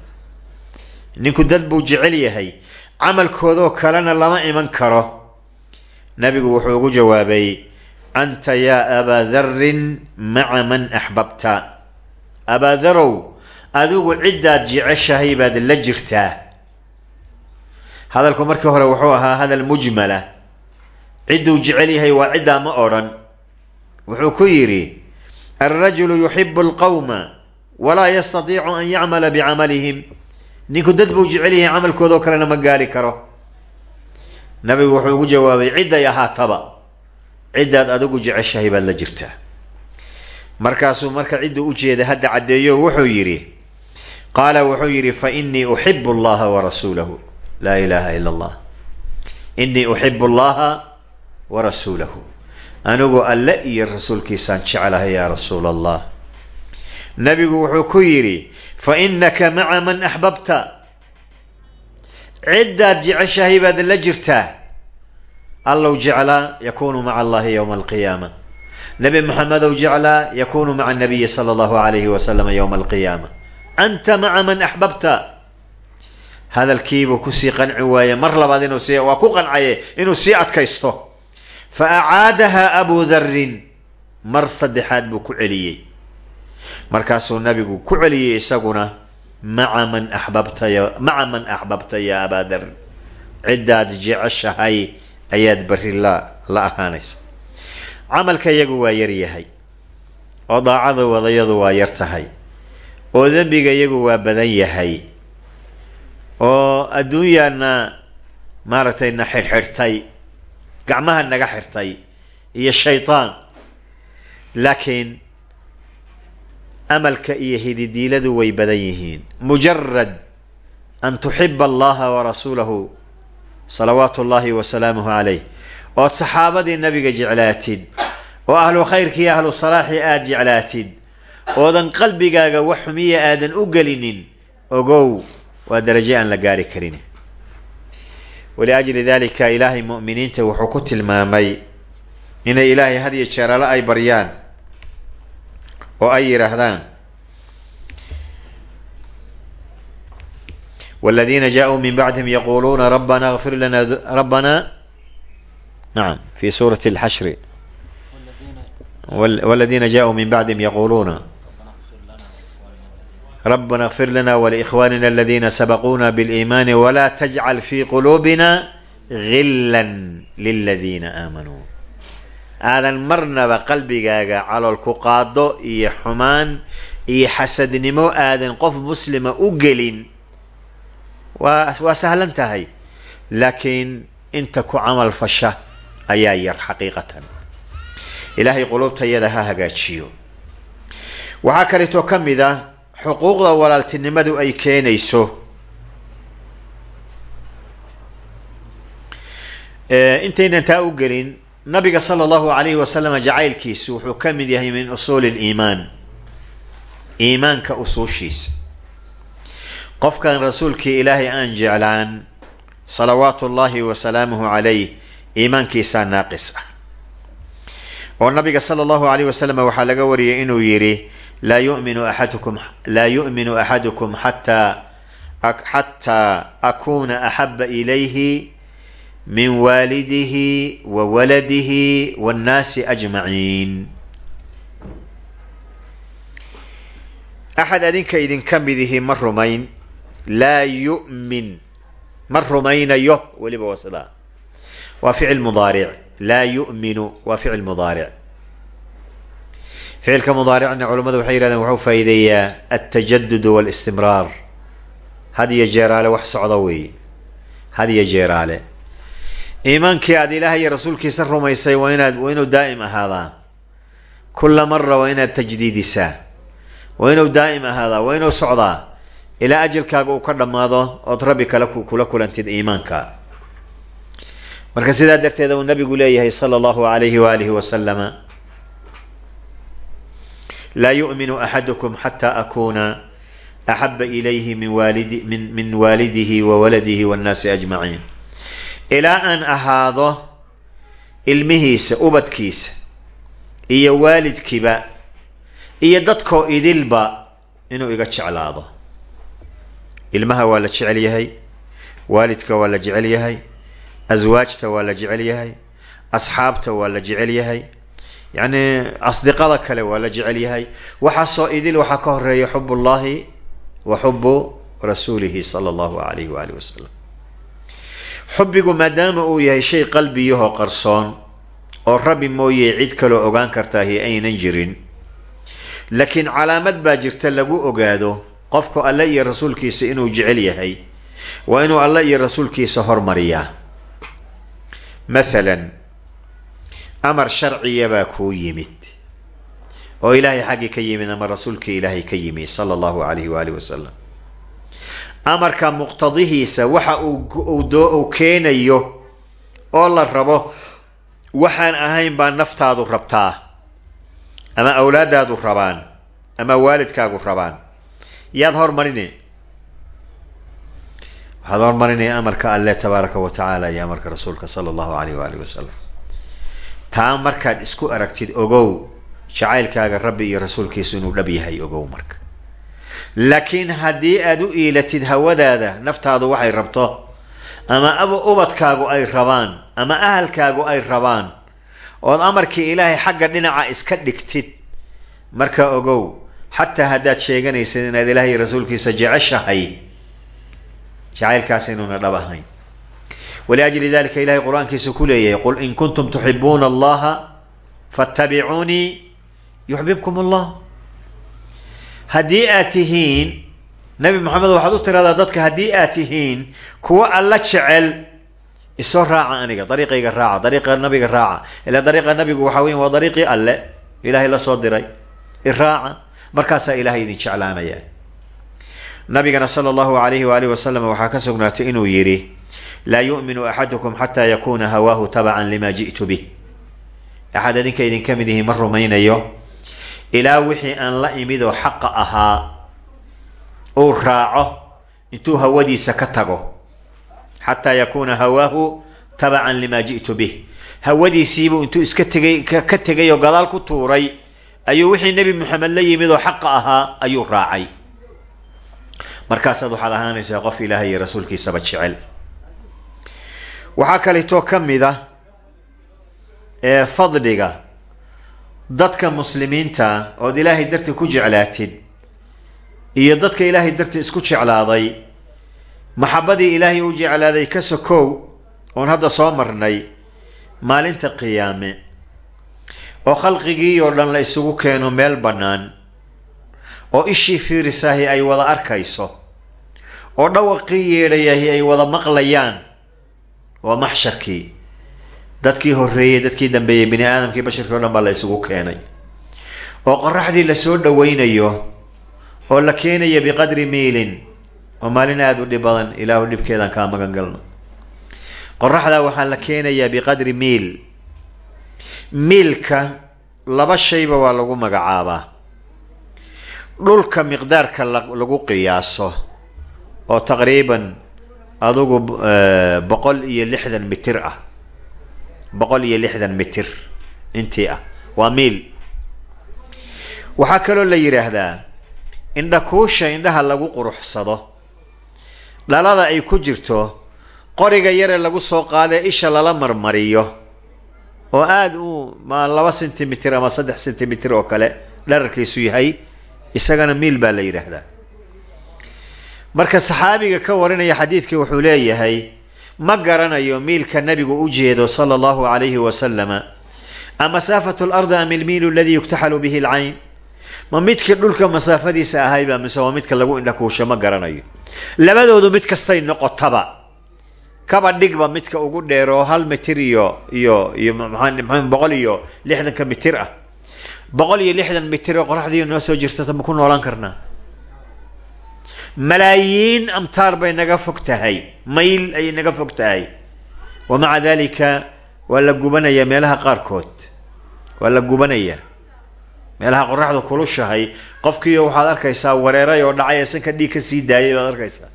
ninku dad buu jecel yahay camalkoodoo kalena lama iman karo. Nabigu wuxuu ugu jawaabay anta yaa abaa darin maca man axbabta abaadarow adigu ciddaad jeceshahay baad la jirtaa. Hadalku markii hore wuxuu ahaa hadal mujmala. Cidduu jecel yahay waa ciddaa ma odhan wuxuu ku yidhi alrajulu yuxibu alqawma walaa yastatiicu an yacmala bicamalihim. Ninku dad buu jecel yahay camalkoodoo kalena ma gaari karo. Nabigu wuxuu ugu jawaabay cidday ahaataba ciddaad adigu jeceshahay baad la jirtaa. Markaasuu marka cidduu ujeeda hadda caddeeyo wuxuu yidhi qaala wuxuu yidhi fa inii uxibu allaha warasuulahu laa ilaha ila allah. Inii uxibu allaha warasuulahu anigu alle iyo rasuulkiisaan jeclahay yaa rasuula allah nabigu wuxuu ku yidhi fa inaka maca man axbabta ciddaad jeceshahay baad la jirtaa. Allow jeclaa yakunu maca allahi yowma alqiyaama. Nabi maxamedow jeclaa yakunu maca nabiyi sala allahu alayhi wasalama yowma alqiyaama. Anta maca man axbabta hadalkiibuu ku sii qanci waaye mar labaad inuu sii waa ku qancaye inuu sii adkaysto fa acaadaha abu darin mar saddexaad buu ku celiyey markaasuu nabigu ku celiyey isaguna maca man axbabta maca man axbabta ya abaa dar ciddaad jeceshahay ayaad berri la la ahaanaysa camalka iyagu waa yar yahay oo daacada wadayadu waa yar tahay oo dembiga iyagu waa badan yahay oo adduunyaana maaragtay na xidhxidhtay gacmaha naga xirtay iyo shaydaan laakiin amalka iyo hididiiladu way badan yihiin. Mujarad an tuxiba allaha warasuulahu salawaatu ullahi wa salaamuhu calayh. Ood saxaabadii nabiga jeclaatid oo ahlu khayrki iyo ahlu salaaxi aada jeclaatid oodan qalbigaaga wax xumiya aadan u gelinin ogow waa daraje aan la gaari karin waliajli dalika ilaahay mu'miniinta wuxuu ku tilmaamay inay ilaahay had iyo jeerala ay baryaan oo ay yidhaahdaan wladiina jaauu min bacdihim yaquluuna rabbana fir lana rabbana naam fi suurati اlxashri wladiina jaauu min bacdihim yaquluuna ربنا اغفر لنا ولإخواننا الذين سبقونا بالإيمان ولا تجعل في قلوبنا غلا للذين آمنوا aadan marnaba qalbigaaga calool ku qaado iyo xumaan iyo xasadnimo aadan qof muslima u gelin waa waa sahlan tahay laakiin inta ku camal fasha ayaa yar xaqiiqatan ilaahay qulubtayada ha hagaajiyo waxaa kaleetoo ka mid ah xuquuqda walaaltinimadu ay keenayso. Intaynan taa u gelin nabiga sala allahu alayhi wasalam jacaylkiisu wuxuu ka mid yahay min usuuli liimaan iimaanka usuushiisa. Qofkan rasuulkii ilaahay aan jeclaan salawaatu ullahi wa salaamuhu calayh iimaankiisaa naaqis ah. Oo nabiga sala allahu alayh wasalam waxaa laga wariyay inuu yidhi laa yuminu axadukum laa yu'minu axadukum xataa xataa akuna axaba ilayhi min waalidihi wa waladihi wannaasi ajmaciin axad adinka idinka midihi ma rumayn laa yu'min ma rumaynayo weliba waa sidaa waa ficil mudaaric laa yu'minu waa ficil mudaaric ficilka mudaaricna culamadu waxay yihahdeen wuxuu faa'iideeyaa altajadud walistimraar. Had iyo jeeraale wax socda weeye. Had iyo jeeraale. Iimaankii aada ilaahay rasuulkiisa rumaysay waa inaad waa inuu daa'im ahaadaa. Kula mara waa inaad tajdiidisaa. Waa inuu daa'im ahaadaa. Waa inuu socdaa. Ilaa ajalkaaga uu ka dhammaado ood rabbi kale kula kulantid iimaanka. Marka sidaa darteed uu nabigu leeyahay sala allahu alayhi waalihi wasalama laa yu'minu axadukum xata akuna axaba ilayhi min waalidi min min waalidihi wa waladihi wannaasi ajmaciin ilaa aan ahaado ilmihiisa ubadkiisa iyo waalidkiiba iyo dadkoo idilba inuu iga jeclaado ilmaha waa la jecel yahay waalidka waa la jecel yahay aswaajta waa la jecel yahay asxaabta waa la jecel yahay yacni asdiqada kale waa la jecel yahay. Waxaasoo idil waxaa ka horreeya xub wa xubu rasuulihi sala allahu alayhi waalihi wasalam xubbigu maadaama uu yahay shay qalbiyahoo qarsoon oo rabbi mooye cid kaloo ogaan kartaahi aynan jirin. Laakiin calaamad baa jirta lagu ogaado qofku alle iyo rasuulkiisa inuu jecel yahay. Waa inuu alle iyo rasuulkiisa hormariyaa. Mathalan amar sharciya baa kuu yimid. Oo ilaahay xaggii ka yimid ama rasuulkii ilaahay ka yimi sala allahu alayhi waalihi wasalam amarka muqtadihiisa waxa uu keenayo oo la rabo waxaan ahayn baa naftaadu rabtaa ama awlaadaadu rabaan ama waalidkaagu rabaan. Yaad hormarine waxaad hormarinaya amarka alle tabaaraka wa tacaala iyo amarka rasuulka sala allahu alayh waalihi wasalam taa markaad isku aragtid ogow jacaylkaaga rabbi iyo rasuulkiisu inuu dhab yahay ogow marka. Laakiin haddii aad u iilatid hawadaada naftaadu waxay rabto ama aba ubadkaagu ay rabaan ama ahalkaagu ay rabaan ood amarkii ilaahay xagga dhinaca iska dhigtid marka ogow xataa haddaad sheeganaysid inaad ilaahay rasuulkiisa jeceshahay jacaylkaas inuuna dhab ahayn waliajli dalika ilahay qur'aankiisa ku leeyahay qul in kuntum tuxibuuna allaha fattabicuunii yuxbibkum allah haddii aad tihiin nabi maxamed waxaad u tiraahdaa dadka haddii aad tihiin kuwa alla jecel isoo raaca aniga dariiqayga raaca dariiqa nabiga raaca ila dariiqa nabigu waxaa weya waa dariiqii alle ilaahay la soo diray iraaca markaasaa ilahay idin jeclaanaya nabigana sala allahu alayhi waalihi wasalam waxaa ka sugnaatay inuu yidhi laa yu'minu axadukum xataa yakuna hawaahu tabacan lima ji'tu bih. Axad idinka idinka mid ihi ma rumaynayo. Ilaa wixii aan la imid oo xaqa ahaa uu raaco intuu hawadiisa ka tago. Xataa yakuuna hawaahu tabacan lima ji'tu bih. Hawadiisiibuu intuu iska tegay ka tegay oo gadaal ku tuuray ayuu wixii nebi moxamed la yimid oo xaqa ahaa ayuu raacay. Markaasaad waxaad ahaanaysaa qof ilaahay iyo rasuulkiisaba jecel waxaa kaleetoo ka mid a ee fadliga dadka muslimiinta ood ilaahay dartii ku jeclaatid iyo dadka ilaahay dartii isku jeclaaday. Maxabadii ilaahay u jeclaaday ka sokow oon hadda soo marnay maalinta qiyaame oo khalqigii oo dhan la isugu keeno meel bannaan oo ishii fiirisaahi ay wada arkayso oo dhawaqii yeedhayahi ay wada maqlayaan waa maxsharkii. Dadkii horreeyey dadkii dambeeyey bini aadamkii basharkii o dhan baa la isugu keenay. Oo qoraxdii la soo dhawaynayo oo la keenaya biqadri miilin oo maalin aada u dhib badan ilaahu dhibkeedaan kaa magan galno. Qoraxdaa waxaa la keenayaa biqadri miil. Miilka laba shayba waa lagu magacaabaa. Dhulka miqdaarka lagu qiyaaso oo taqriiban adugu boqol iyo lixdan mitir ah. Boqol iyo lixdan mitir intii ah. Waa miil. Waxaa kaloo la yidhaahdaa indhakuusha indhaha lagu quruxsado dhalada ay ku jirto qoriga yare lagu soo qaadee isha lala marmariyo oo aada u ma laba centimeter ama saddex centimeter oo kale dherarkiisu yahay isagana miil baa la yidhaahdaa marka saxaabiga ka warinaya xadiidkii wuxuu leeyahay ma garanayo miilka nabigu u jeedo sala allahu alayhi wasalama a masaafatu lardi am ilmiilu aladii yuktaxalu bihi alcayn ma midkii dhulka masaafadiisa ahayba mise waa midka lagu indhakuusho ma garanayo. Labadoodu mid kastay noqotaba. Kaba dhigba midka ugu dheer hal mitir iyo iyo iyo boqol iyo lixdanka mitir ah. Boqol iyo lixdan mitir oo qoraxdii noo soo jirta ma ku noolaan karnaa malaayiin amtaar bay naga fog tahay. Mayl ayay naga fog tahay. Wa maca dalika waa la gubanayaa meelaha qaarkood. Waa la gubanayaa meelaha qoraxdu kulushahay qofkiiyo waxaad arkaysaa wareeray oo dhacay sanka dhiig ka sii daayay baad arkaysaa.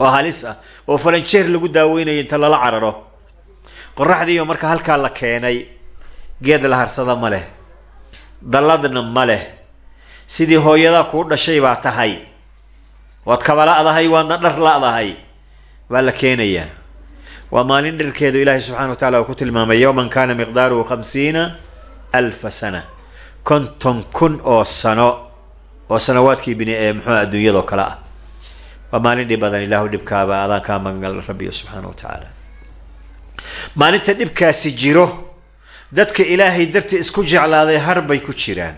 Oo halis ah. Oo falanjeer lagu daaweynayo inta lala cararo. Qoraxdiiyo marka halkaa la keenay geed la harsada ma leh. Dalladna ma leh. Sidii hooyadaa kuu dhashay baa tahay waad kaba la-dahay waadna dhar la-dahay baa la keenayaa waa maalin dharkeedu ilaahay subxana wa tacala uu ku tilmaamay yowman kana miqdaaruhu khamsiina alfa sana. Konton kun oo sano oo sanawaadkii bini ee muxuua adduunyadao kale ah. Waa maalin dhib badan ilaahu dhibkaaba adaan kaa magangal rabbiyo subxaana wa tacaala maalinta dhibkaasi jiro dadka ilaahay dartii isku jeclaaday har bay ku jiraan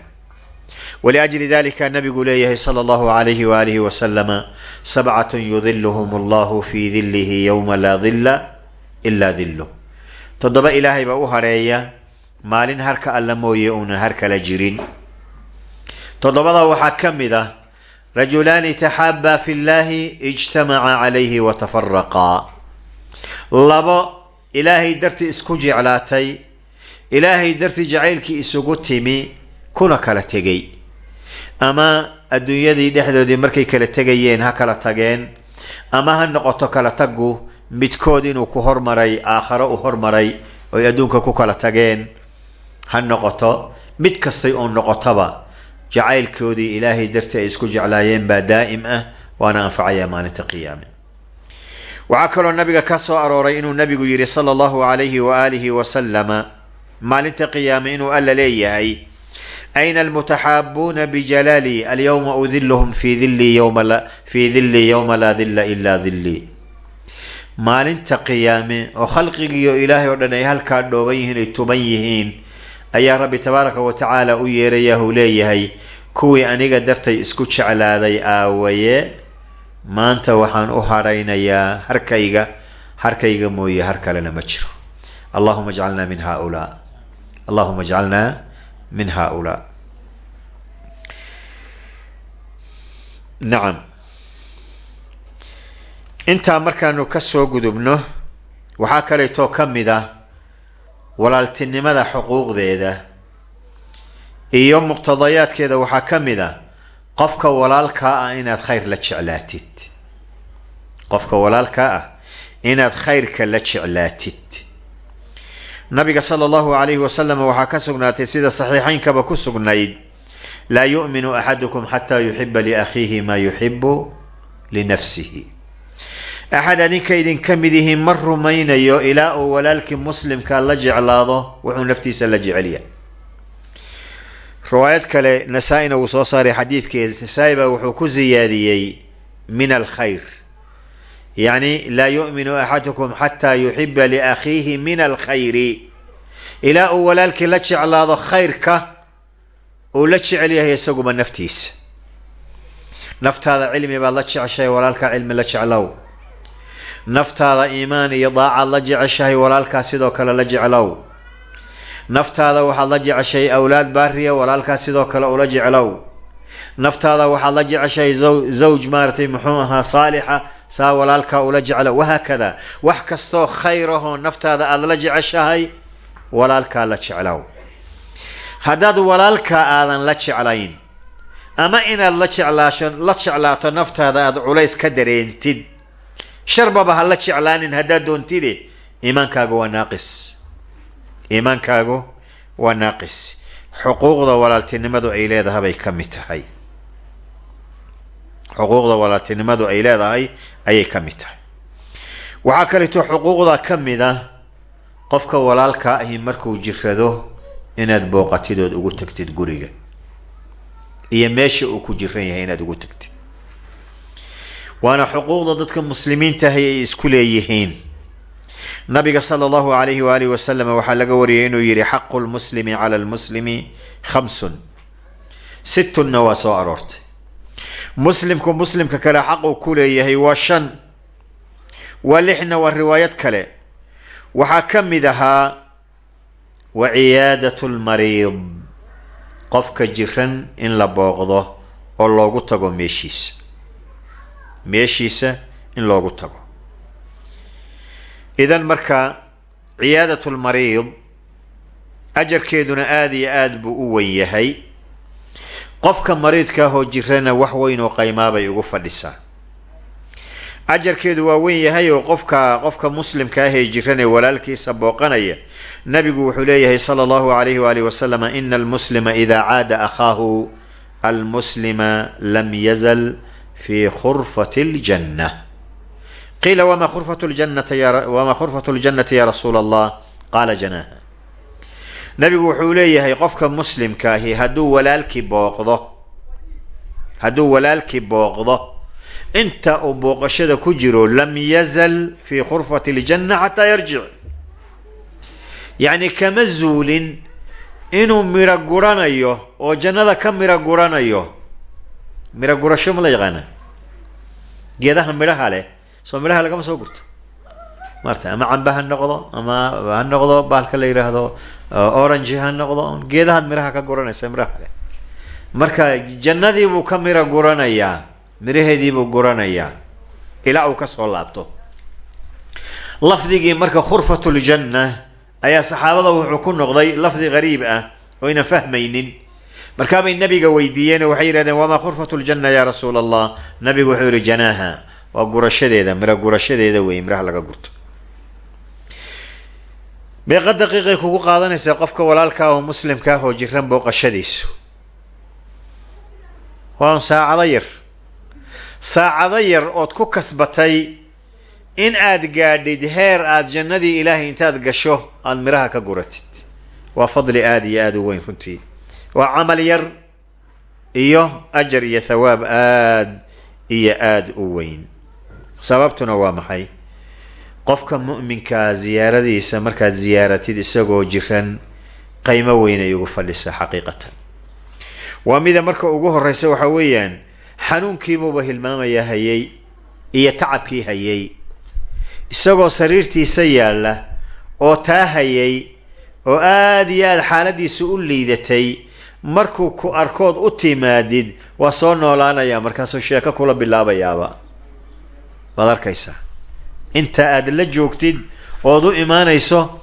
waliajli dalika nabigu leeyahay sala allahu alayhi waalihi wasalama sabcatun yudiluhum allahu fii dilihi yowma laa dilla ilaa dilluh toddoba ilaahay baa u hareeya maalin harka alla mooye uunan har kala jirin toddobada waxaa ka mid ah rajulaani taxaabaa fi llahi ijtamaca calayhi watafaraqaa labo ilaahay dartii isku jeclaatay ilaahay dartii jacaylkii isugu timi kuna kala tegay ama adduunyadii dhexdoodii markay kala tegayeen ha kala tageen ama ha noqoto kala tagu midkood inuu ku hormaray aakharo u hormaray oy adduunka ku kala tageen ha noqoto mid kastay oo noqotoba jacaylkoodii ilaahay dartii ay isku jeclaayeen baa daa'im ah waana anfacayaa maalinta qiyaame. Waxaa kaloo nabiga ka soo arooray inuu nabigu yihi sala allahu alayhi waaalihi wasalama maalinta qiyaame inuu alla leeyahay ayna almutaxaabuuna bijalaali alyawma udilhum fi dili yma fii dili yowma laa dilla ilaa dilii maalinta qiyaame oo khalqigiiyo ilaahay oo dhan ay halkaa dhooban yihiin ay tuban yihiin ayaa rabbi tabaaraka wa tacaala u yeerayahu leeyahay kuwii aniga dartay isku jeclaaday aawaye maanta waxaan u haraynayaa harkayga harkayga mooye har kalena ma jiro allahuma ajcalna min haulaa allahuma ajcalna min haulaa nacam intaa markaanu ka soo gudubno waxaa kaleetoo ka mid ah walaaltinimada xuquuqdeeda iyo muqtadayaadkeeda. Waxaa ka mid a qofka walaalkaa ah inaad khayr la jeclaatid. Qofka walaalkaa ah inaad khayrka la jeclaatid nabiga sala allahu alayhi wasalam waxaa ka sugnaatay sida saxiixaynkaba ku sugnayd laa yu'minu axadukum xataa yuxiba liakhiihi maa yuxibu linafsihi axad adinka idinka mid ihi ma rumaynayo ilaa uu walaalkii muslimka la jeclaado wuxuu naftiisa la jecelya riwaayad kale nasaa-ina wuu soo saaray xadiidkii nasaa-i baa wuxuu ku siyaadiyey min alkhayr yacni laa yu'minu axadukum xataa yuxiba liakhiihi min alkhayri. Ilaa uu walaalkii la jeclaado khayrka uu la jecel yahay isaguba naftiisa naftaada cilmi baad la jeceshahay walaalkaa cilmi la jeclow. Naftaada iimaan iyo daacaad la jeceshahay walaalkaa sidoo kale la jeclow. Naftaada waxaad la jeceshahay awlaad baariya walaalkaa sidoo kale ula jeclow naftaada waxaad la jeceshahay zawj maaratay muxuu ahaa saalixa saa walaalkaa ula jeclo wahaakada wax kastoo khayr ahoo naftaada aada la jeceshahay walaalkaa la jeclow haddaad walaalkaa aadan la jeclayn ama inaad la jeclaasho la jeclaato naftaada aada culays ka dareentid sharbaba ha la jeclaanin haddaad doontide iimaankaagu waa naaqis. Iimaankaagu waa naaqis. Xuquuqda walaaltinimadu ay leedahay bay ka mid tahay xuquuqda walaaltinimadu ay leedahay ayay ka mid tahay. Waxaa kaleeto xuquuqda ka mid ah qofka walaalkaa ahi markuu jirado inaad booqatidood ugu tagtid guriga iyo meesha uu ku jiran yahay inaad ugu tagtid. Waana xuquuqda dadka muslimiintahay ay isku leeyihiin. Nabiga sala allahu alayhi waalihi wasalam waxaa laga wariyay inuu yihi xaqu lmuslimi cala lmuslimi khamsun. Sittunna waa soo aroortay muslimku muslimka kale xaquu ku leeyahay waa shan. Waa lixna waa riwaayad kale. Waxaa ka mid ahaa wa ciyaadat lmariid qofka jiran in la booqdo oo loogu tago meeshiisa meeshiisa in loogu tago. Idan marka ciyaadat lmariid ajarkeeduna aada iyo aada buu u wen yahay qofka mariidka ahoo jirana wax weyn oo qaymaabay ugu fadhisaa. Ajarkeedu waa weyn yahay oo qofka qofka muslimka ah ee walaalkiisa booqanaya nabigu wuxuu leeyahay sala allahu alayhi waalihi wasalama ina almuslima ida caada akhaahu almuslima lam yazal fi khurfati ljanna qiila wama khurfat khurfatu ljannati ya rasuula allah qaala janaha nabigu wuxuu leeyahay qofka muslimka ahi hadduu walaalkii booqdo hadduu walaalkii booqdo inta uu booqashada ku jiro lam yazal fi khurfati ljanna xataa yarjic. Yacni kama zuulin inuu midho guranayo oo jannada ka midho guranayo. Midho gurasho ma la yaqaana geedaha midhaha leh soo midhaha lagama soo gurto maarta ama camba ha noqdo ama ha noqdo baalka la yidhaahdo orange ha noqdo geedahaad midhaha ka guranaysa midhaha leh. Marka jannadii buu ka midho guranayaa midhaheedii buu guranayaa ilaa uu ka soo laabto. Lafdigii marka khurfatuljanna ayaa saxaabada wuxuu ku noqday lafdi gariib ah oo fahmaynin. Markaabay nabiga weydiiyeen waxay yidhahdeen wamaa khurfatu ljanna ya rasuula allah nabigu wuxuu yihi janaaha waa gurashadeeda miro gurashadeeda wey miraha laga gurto meeqa daqiiqay kugu qaadanaysaa qofka walaalka ah oo muslimka ah oo jiran booqashadiisu. Waa un saacado yar. Saacado yar ood ku kasbatay in aad gaadhid heer aada jannadii ilaahay intaad gasho aada midhaha ka guratid. Waa fadli aada iyo aada u weyn runtii. Waa camal yar iyo ajar iyo thawaab aada iyo aada u weyn. Sababtuna waa maxay qofka mu'minkaa ziyaaradiisa markaad ziyaaratid isagoo jiran qiimo weyn ay ugu fadhisa xaqiiqatan. Waa mida marka ugu horeysa waxaa weeyaan xanuunkiibuuba hilmaamaya hayay iyo tacabkii hayay. Isagoo sariirtiisa yaalla oo taa hayay oo aada iyo aada xaaladiisa u liidatay markuu ku arkood u timaadid waa soo noolaanayaa markaasuu sheeko kula bilaabayaaba. Waad arkaysaa inta aad la joogtid ood u imaanayso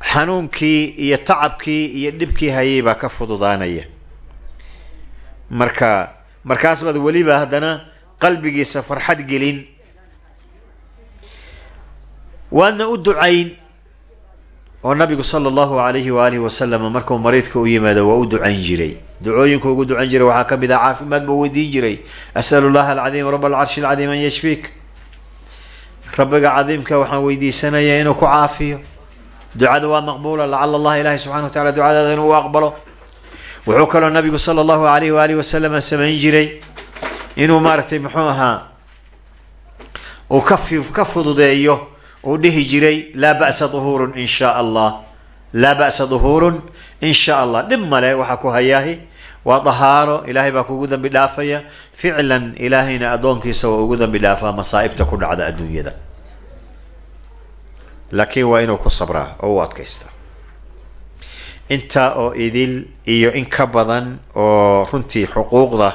xanuunkii iyo tacabkii iyo dhibkii hayay baa ka fududaanaya. Marka markaas baad weliba haddana qalbigiisa farxad gelin. Waadna u ducayn oo nabigu sala allahu alayhi waalihi wasalam markuu mariidka u yimaado waa u ducayn jiray. Ducooyinka ugu ducayn jiray waxaa ka mid ah caafimaad buu weydiin jiray. Asalu llaha alcadiim rab alcarshi alcadiim an yashfiik rabbiga cadiimka waxaan weydiisanayaa inuu ku caafiyo. Ducada waa maqbuula lacala allah ilahi subxana wa tacala ducadaada inuu u aqbalo. Wuxuu kaloo nabigu sala allahu alayhi waalihi wasalam samayn jiray inuu maaragtay muxuu ahaa uu ka ka fududeeyo uu dhihi jiray laa ba'sa duhuurun in shaa allah. Laa ba'sa duhuurun in shaa allah. Dhib male waxaa ku hayaahi waa dahaaro ilaahay baa kugu dambi dhaafaya. Ficlan ilaahayna addoonkiisa waa ugu dambi dhaafaa masaa'ibta ku dhacda adduunyada laakiin waa inuu ku sabraa oo u adkaystaa intaa oo idil iyo in ka badan oo runtii xuquuqda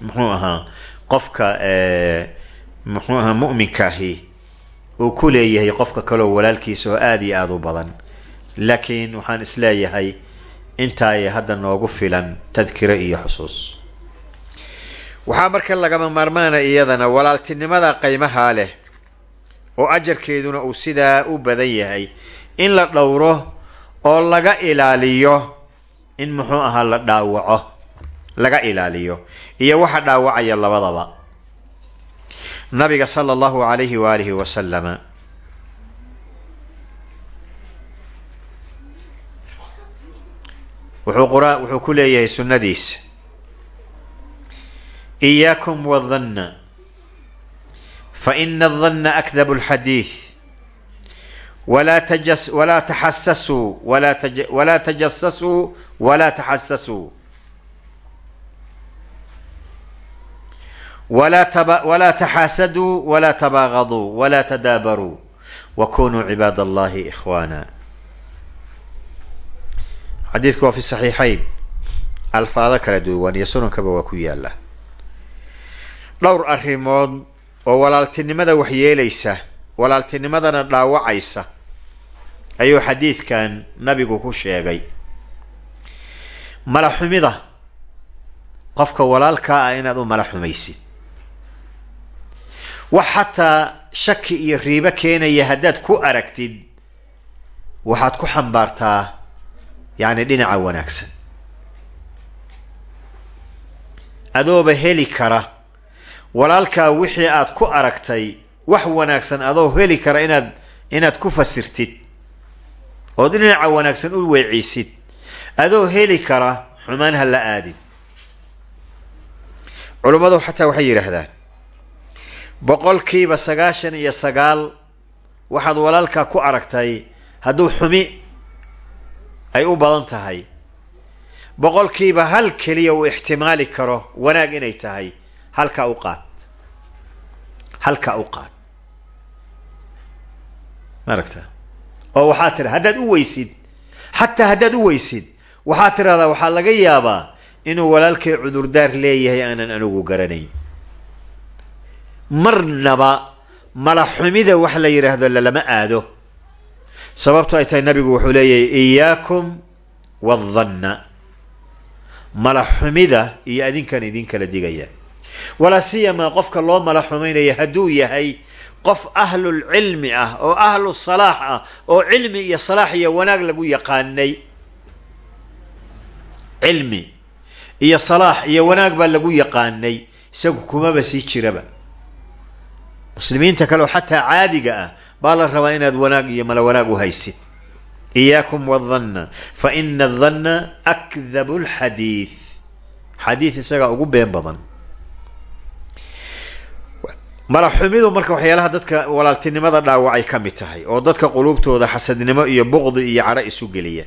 muxuu ahaa qofka muxuu ahaa mu'minkaahi uu ku leeyahay qofka kaleo walaalkiisa oo aada iyo aada u badan. Laakiin waxaan is leeyahay intaay hadda noogu filan tadkiro iyo xusuus. Waxaa marka lagama maarmaana iyadana walaaltinimada qaymahaa leh oo ajarkeeduna uu sidaa u badan yahay. In la dhowro oo laga ilaaliyo in muxuu ahaa la dhaawaco laga ilaaliyo. Iyo waxa dhaawacaya labadaba. Nabiga sala allahu alayhi waalihi wasalama wuxuu ku leeyahay sunnadiisa iyaakum wadanna faإna الdhanna akdabu الxadiiث wla tjas wla taxasasuu wala taj wala tajasasuu wala taxasasuu wla taba wla taxaasaduu wla tabaagaduu wla tadaabaruu wakunuu cibaad allahi ikhwaana xadiidku waa fi saxiixayn alfaado kala duwan iyo sunankaba waa ku yaala dhowr arrimood oo walaaltinimada waxyeelaysa walaaltinimadana dhaawacaysa ayuu xadiidkan nabigu ku sheegay. Malaxumida qofka walaalkaa ah inaad u mala xumaysid. Wax xataa shaki iyo riibo keenaya haddaad ku aragtid waxaad ku xambaartaa yacni dhinaca wanaagsan. Adooba heli kara walaalkaa wixii aad ku aragtay wax wanaagsan adoo heli kara inaad inaad ku fasirtid. Ood dhinaca wanaagsan u weecisid adoo heli kara xumaan ha la aadin. Culummadu xataa waxay yidhaahdaan boqolkiiba sagaashan iyo sagaal waxaad walaalkaa ku aragtay hadduu xumi ay u badan tahay. Boqolkiiba hal keliya uu ixtimaali karo wanaag inay tahay halkaa u qaad. Halkaa u qaad. Ma aragta oo waxaad tira haddaad u weysid. Xataa haddaad u weysid waxaad tidhahdaa waxaa laga yaabaa inuu walaalkay cudurdaar leeyahay aanan anigu garanayn. Marnaba mala xumida wax la yidhaahdo lalama aado. Sababto ay tahay nabigu wuxuu leeyahay iyaakum wadhanna mala xumida iyo adinkan idin kala digaya walaa siyamaa qofka loo mala xumaynaya hadduu yahay qof ahlulcilmi ah oo ahlu salaax ah oo cilmi iyo salaax iyo wanaag lagu yaqaanay. Cilmi iyo salaax iyo wanaag baa lagu yaqaanay. Isagu kumaba sii jiraba. Muslimiinta kale oo xataa caadiga ah baa la rabaa inaad wanaag iyo mala wanaag u haysid. Iyaakum wadhanna fa ina adhanna akdabu lxadiid xadiid isagaa ugu been badan malaxumidu marka waxyaalaha dadka walaaltinimada dhaawacay ka mid tahay oo dadka quluubtooda xasadnimo iyo buqdi iyo cadho isu geliya.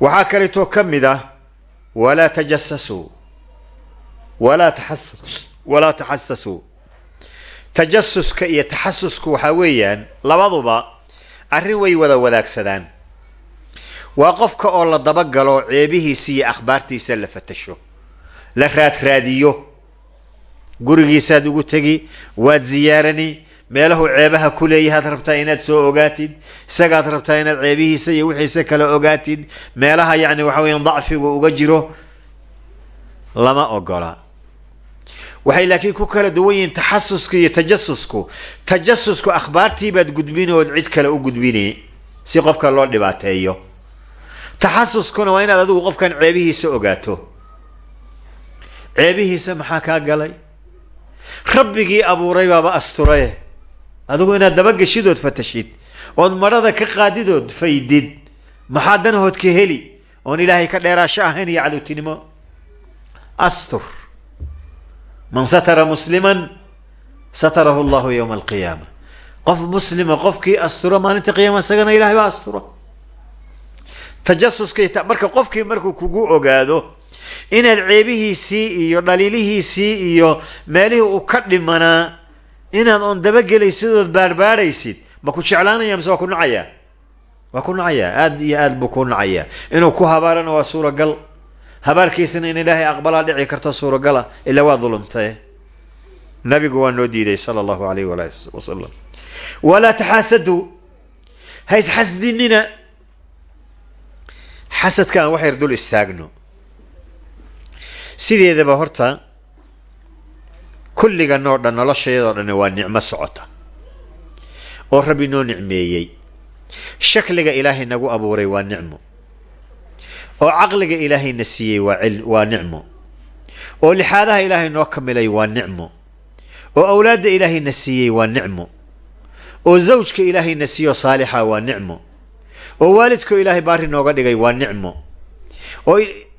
Waxaa kaleetoo ka mid ah walaa tajasasuu walaa taxas walaa taxasasuu tajasuska iyo taxasusku waxaa weeyaan labaduba arrin way wada wadaagsadaan. Waa qofka oo la dabagalo ceebihiisa iyo akhbaartiisa la fatasho la raadraadiyo gurigiisaad ugu tegi waad ziyaarani meelahu ceebaha ku leeyahaad rabtaa inaad soo ogaatid isagaad rabtaa inaad ceebihiisa iyo wixiisa kale ogaatid meelaha yacni waxa weeyaan dacfigu uga jiro lama ogola. Waxay laakiin ku kala duwan yihiin taxasuska iyo tajasusku tajasusku akhbaartiibaad gudbin ood cid kale u gudbini si qofka loo dhibaateeyo. Taxasuskuna waa inaad adigu qofkan ceebihiisa ogaato. Ceebihiisa maxaa kaa galay rabbigii abuuray baaba asturaye adigu inaad dabageshidood fatashid ood marada ka qaadidood faydid maxaa danahood ka heli? Oon ilaahay ka dheeraasho ahayn iyo cadowtinimo astur. Man satara musliman satarahu llahu yowma alqiyaama. Qof muslima qofkii asturo maalinta qiyaama isagana ilahay baa asturo tajasuska marka qofkii markuu kugu ogaado inaad ceebihiisii iyo dhaliilihiisii iyo meelihii uu ka dhimanaa inaad oon dabagelaysid ood baarbaaraysid ma ku jeclaanaya mise waa ku nacayaa waa ku nacayaa aada iyo aad buu ku nacayaa inuu ku habaarana waa suuragal. Habaarkiisana in ilaahay aqbalaa dhici karto suuragala ilaa waa dulumtae nabigu waa noo diiday sala allahu alayh wala wasalam walaa taxaasaduu ha isxasdinina xasadka aan wax yar dul istaagno sideedaba horta kulligan oo dhan noloshayadoo dhan waa nicmo socota. Oo rabbi noo nicmeeyey. Shakliga ilaahay nagu abuuray waa nicmo. Oo caqliga ilaahayna siiyey waa nicmo. Oo lixaadaha ilaahay noo kamilay waa nicmo. Oo awlaadda ilaahayna siiyey waa nicmo. Oo zawjka ilaahayna siiyo saalixa waa nicmo. Oo waalidkoo ilaahay baari nooga dhigay waa nicmo. Oo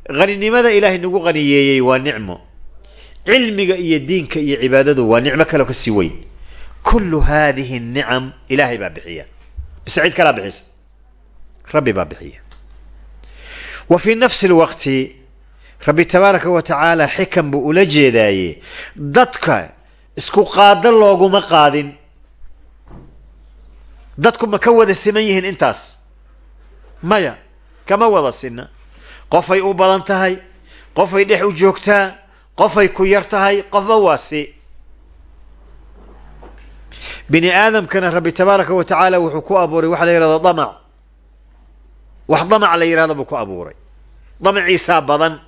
haninimada ilaahay nagu qaniyeeyey waa nicmo. Cilmiga iyo diinka iyo cibaadadu waa nicmo kaleo ka sii weyn. Kullu hadihi nicam ilaahay baa bixiya. Cid kalaa bixisa. Rabbi baa bixiya. Wa fii nafsi lwaqti rabbi tabaaraka wa tacaala xikam buu ula jeedaaye dadka isku qaado looguma qaadin. Dadku ma ka wada siman yihiin intaas. Maya kama wada sinna qofay u badan tahay qofay dhex u joogtaa qofay ku yar tahay qofba waa si. Bini aadamkana rabbi tabaaraka wa tacaala wuxuu ku abuuray waxa la yihahda damac. Wax damac la yihahda buu ku abuuray. Damaciisaa badan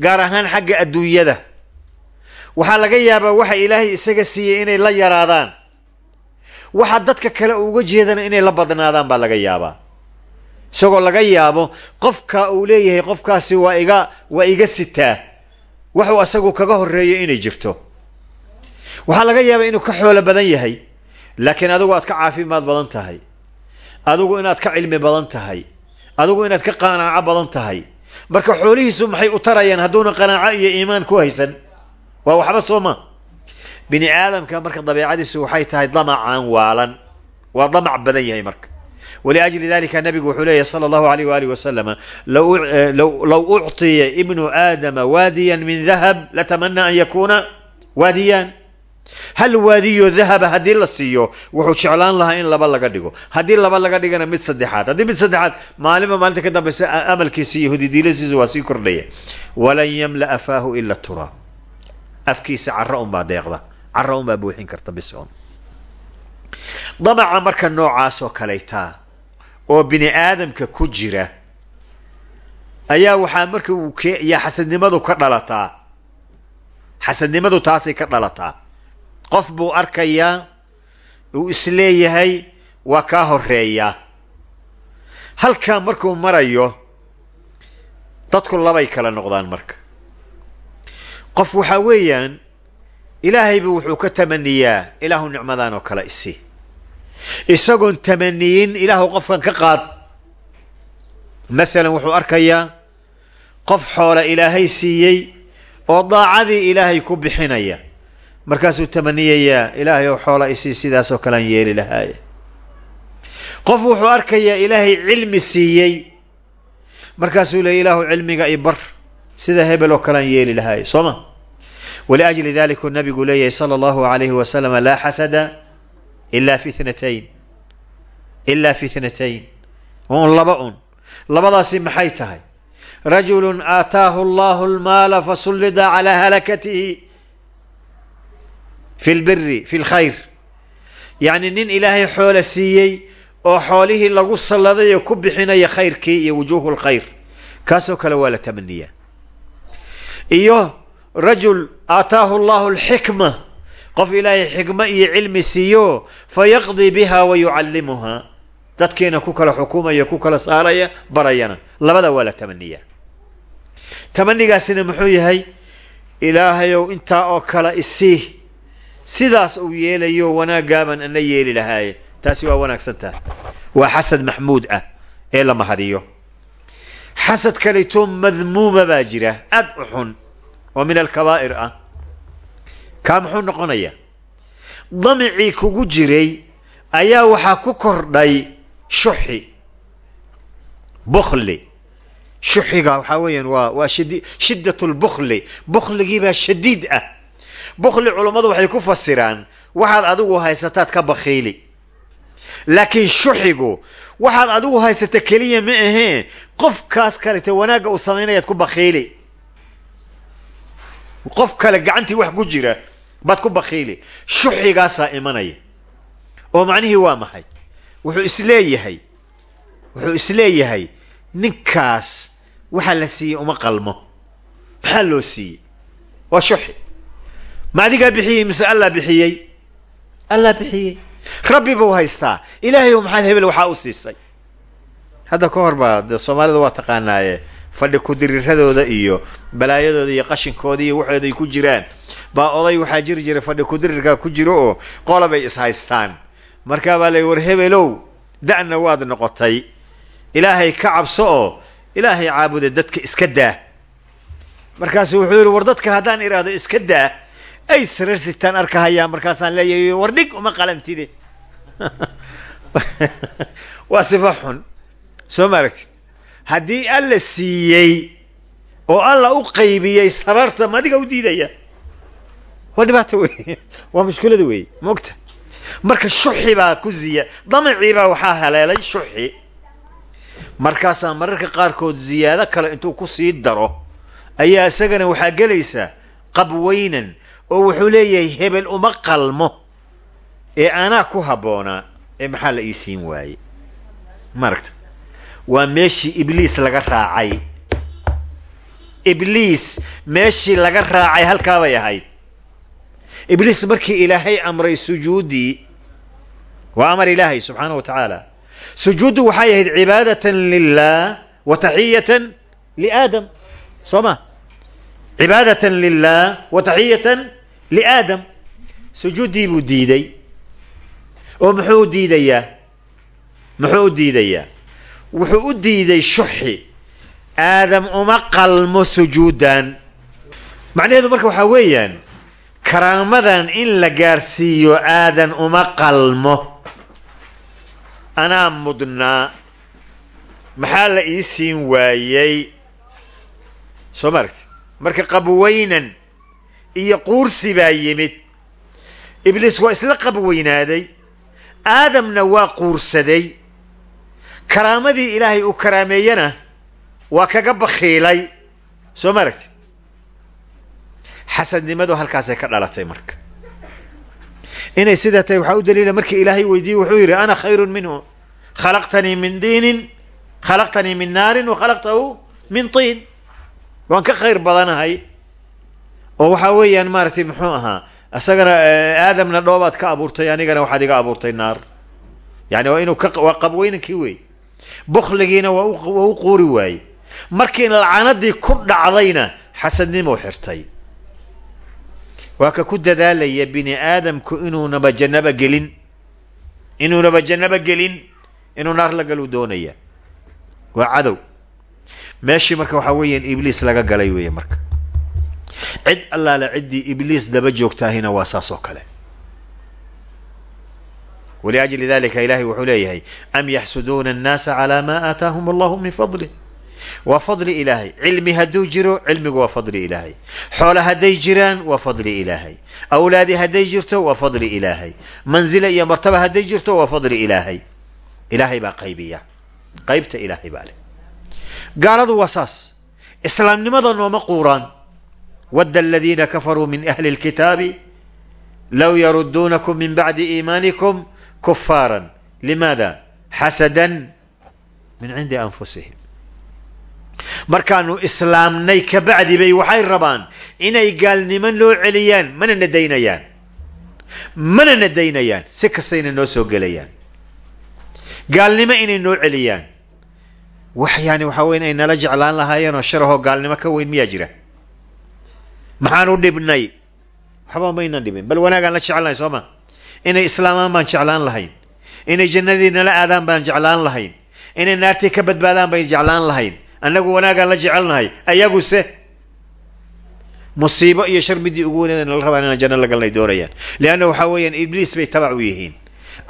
gaar ahaan xagga adduunyada. Waxaa laga yaabaa waxa ilaahay isaga siiyey inay la yaraadaan. Waxa dadka kale uga jeedana inay la badnaadaan baa laga yaabaa isagoo laga yaabo qofka uu leeyahay qofkaasi waa iga waa iga sitaa waxuu asagu kaga horeeyo inay jirto. Waxaa laga yaabaa inuu ka xoolo badan yahay laakiin adigu aad ka caafimaad badan tahay. Adigu inaad ka cilmi badan tahay. Adigu inaad ka qanaaco badan tahay. Marka xoolihiisu maxay u tarayaan hadduuna qanaaco iyo iimaan ku haysan? Waa waxba soo ma. Bini aadamka marka dabeicadiisu waxay tahay damacaan waalan. Waa damac badan yahay marka waliajli dalika nabigu wuxuu leeyahy sala allahu alayh waalihi wasalama low ucطiya ibnu aadama waadiyan min dahab latamana an yakuna waadiyaan hal waadiyo dahaba haddii la siiyo wuxuu jeclaan lahaa in laba laga dhigo haddii laba laga dhigana mid saddexaad haddii mid saddexaad maalinba maalinta ka dambeysa amalkiisa iyo hudidiilasiisa waa sii kordhaya walan yamla'a faahu ila turaab afkiisa cara unbaa deeqda cara unbaa buuxin karta bisoon damaca marka noocaas oo kaleytaa oo bini aadamka ku jira ayaa waxaa marka uu ke yaa xasadnimadu ka dhalataa. Xasadnimadu taasay ka dhalataa. Qof buu arkayaa uu is leeyahay waa kaa horeeyaa halkaa markuu marayo dadku labay kala noqdaan marka. Qof waxaa weeyaan ilaahayba wuxuu ka tamaniyaa ilaahu nicmadaan oo kale isi isagoon tamaniyin ilaahu qofkan ka qaad. Masalan wuxuu arkayaa qof xoola ilaahay siiyey oo daacadii ilaahay ku bixinaya. Markaasuu tamaniyayaa ilaahay oo xoola isii sidaasoo kalean yeeli lahaaye qof wuxuu arkayaa ilaahay cilmi siiyey. Markaasuu leey ilaahu cilmiga i bar. Sida hebel oo kalean yeeli lahaaye soo ma? Waliajli daliku nabigu leeyahay sala allahu alayhi wasalama laa xasada ila fi ithnatayn ila fi ithnatayn un laba un labadaasi maxay tahay rajulu aataahu allahu lmaala fasullida calaa halakatihi fi lbiri fi lkhayr yacni nin ilaahay xoola siiyey oo xoolihii lagu salladay oo ku bixinaya khayrkii iyo wujuuhu lkhayr kaasoo kale waa la tamaniyaa iyo rajul aataahu allahu alxikma qof ilaahay xikmo iyo cilmi siiyo fayaqdii biha wa yucallimuha. Dadkiina ku kala xukumaya ku kala saaraya barayana. Labada waa la tamaniyaa tamanigaasina muxuu yahay ilaahayow intaa oo kale isii sidaas uu yeelayo wanaagaaban ana yeeli lahaaye taasi waa wanaagsan tahay. Waa xasad maxmuud ah ee la mahadiyo. Xasad kalito madmuuma baa jira aad u xun oo min alkabaa'ir ah kaa muxuu noqonayaa damicii kugu jiray ayaa waxaa ku kordhay shuxi. Bukli. Shuxiga waxaa weeyaan waa waa shadi shiddat lbukli bukligiibaa shadiid ah. Bukli culummadu waxay ku fasiraan waxaad adigu haysataad ka bakiili laakiin shuxigu waxaad adigu haysata keliya ma ahee qofkaas kalete wanaagga uu samaynayaad ku bakiili qof kale gacantii wax ku jira baad ku bakiili shuxigaasaa imanaya oo macnihii waa maxay? Wuxuu is leeyahay wuxuu is leeyahay ninkaas waxaa la siiyey uma qalmo. Maxaa loo siiyey? Waa shuxi. Ma adigaa bixiyey mise allaa bixiyey? Allaa bixiyey. Rabbi buu haystaa. Ilaahay maxaad hebel waxaa u siisay. Hadda ka hor baa de soomaalida waa taqaanaaye. Fadhi kudiriradooda iyo balaayadooda iyo qashinkooda iyo waxooda ay ku jiraan baa oday waxaa jiri jiray fadhi kudirirkaa ku jiro oo qolabay is haystaan. Markaa baa lay war hebelow da'na waad noqotay. Ilaahay ka cabso oo ilaahay caabuda dadka iska daa. Markaasu wuxuu yihi war dadka haddaan idhaahdo iska daa ay sararsitaan arkahayaa markaasaan leeyahay war dhig uma qalantide. Waa sifa xun. Soo ma aragtid? Haddii alla siiyey oo alla u qaybiyey sararta ma u diidaya waa dhibaato wey waa mushkilada wey mogta marka shuxi baa ku ziya damiciibaa waxaa haleelay shuxi. Markaasaa mararka qaarkood ziyaado kale intuu ku sii daro ayaa isagana waxaa gelaysa qabweynan oo wuxuu leeyahay hebel uma qalmo ee anaa ku habboonaa ee maxaa la ii siin waaye maaragta waa meeshii ibliis laga raacay. Ibliis meeshii laga raacay halkaabay ahayd ibliis markii ilaahay amray sujuuddii waa amar ilaahay subxaana wa tacaala sujuuddu waxay ahayd cibaadatan lilah wa taxiyatan liaadam soo ma? Cibaadatan lilah wa taxiyatan liaadam sujuuddii buu diiday. Oo muxuu diidayaa? Muxuu u diidayaa? Wuxuu u diiday shuxi. Aadam uma qalmo sujuudan. Macnaheedu marka waxaa weeyaan karaamadan in la gaarsiiyo aadan uma qalmo. Anaa mudnaa. Maxaa la ii siin waayey? Soo ma aragti marka qabweynan iyo quursi baa yimid. Ibliis waa isla qabweynaaday. Aadamna waa quursaday. Karaamadii ilaahay uu karaameeyena waa kaga bakiilay soo ma xasadnimadu halkaasay ka dhalatay marka. Inay sidaa tahay waxaa u daliila markii ilaahay weydiiyey wuxuu yidhi ana khayrun minhu. Khalaqtanii min diinin khalaqtanii min naarin wa khalaqtahu min tiin. Waan ka khayr badanahay. Oo waxaa weeyaan maaragtay muxuu ahaa isagana aadamna dhoobaad ka abuurtay anigana waxaad iga abuurtay naar. Yani waa inuu waa qabweynankii wey. Bukligiina waa u quuri waaye markii lacanadii ku dhacdayna xasadnimuu xirtay waa ka ku dadaalaya bini aadamku inuunaba jannaba gelin inuunaba jannaba gelin inuu naar la galuu doonaya. Waa cadow. Meeshii marka waxaa weeyaan ibliis laga galay weeye marka. Cid allaale ciddii ibliis daba joogtaahina waa saas oo kale. Wliajli dalika ilahay wuxuu leeyahay am yaxsuduuna annaasa calaa maa aataahum allahu min fadlih waa fadli ilaahay cilmi hadduu jiro cilmigu waa fadli ilaahay xoole hadday jiraan waa fadli ilaahay awlaadi hadday jirto waa fadli ilaahay manzila iyo martaba hadday jirto waa fadli ilaahay ilaahay baa qaybiya. Qaybta ilaahay baa leh. Gaaladu waa saas. Islaamnimada nooma quuraan. Wadda aladiina kafaruu min ahli lkitaabi low yaruduunakum min bacdi iimaanikum kufaaran limaada? Xasadan min cindi anfusihim markaanu islaamnay kabacdi bay waxay rabaan inay gaalnimo noo celiyaan mana nadaynayaan mana nadaynayaan si kastayna noo soo gelayaan. Gaalnimo inay noo celiyaan. Wax yani waxaa weya inay nala jeclaan lahaayeen oo sharahoo gaalnimo ka weyn miyaa jira? Maxaanu dhibnay. Waxba maynan dhibin bal wanaagaan la jecelnahay soo ma? Inay islaamaan baan jeclaan lahayn. Inay jannadii nala aadaan baan jeclaan lahayn. Inay naartii ka badbaadaan baan jeclaan lahayn annagu wanaagaan la jecelnahay ayaguse musiibo iyo shar midii ugu weyneeda nala rabaan inaan janno la galnay doonayaan. Leanna waxaa weeyaan ibliis bay tabac u yihiin.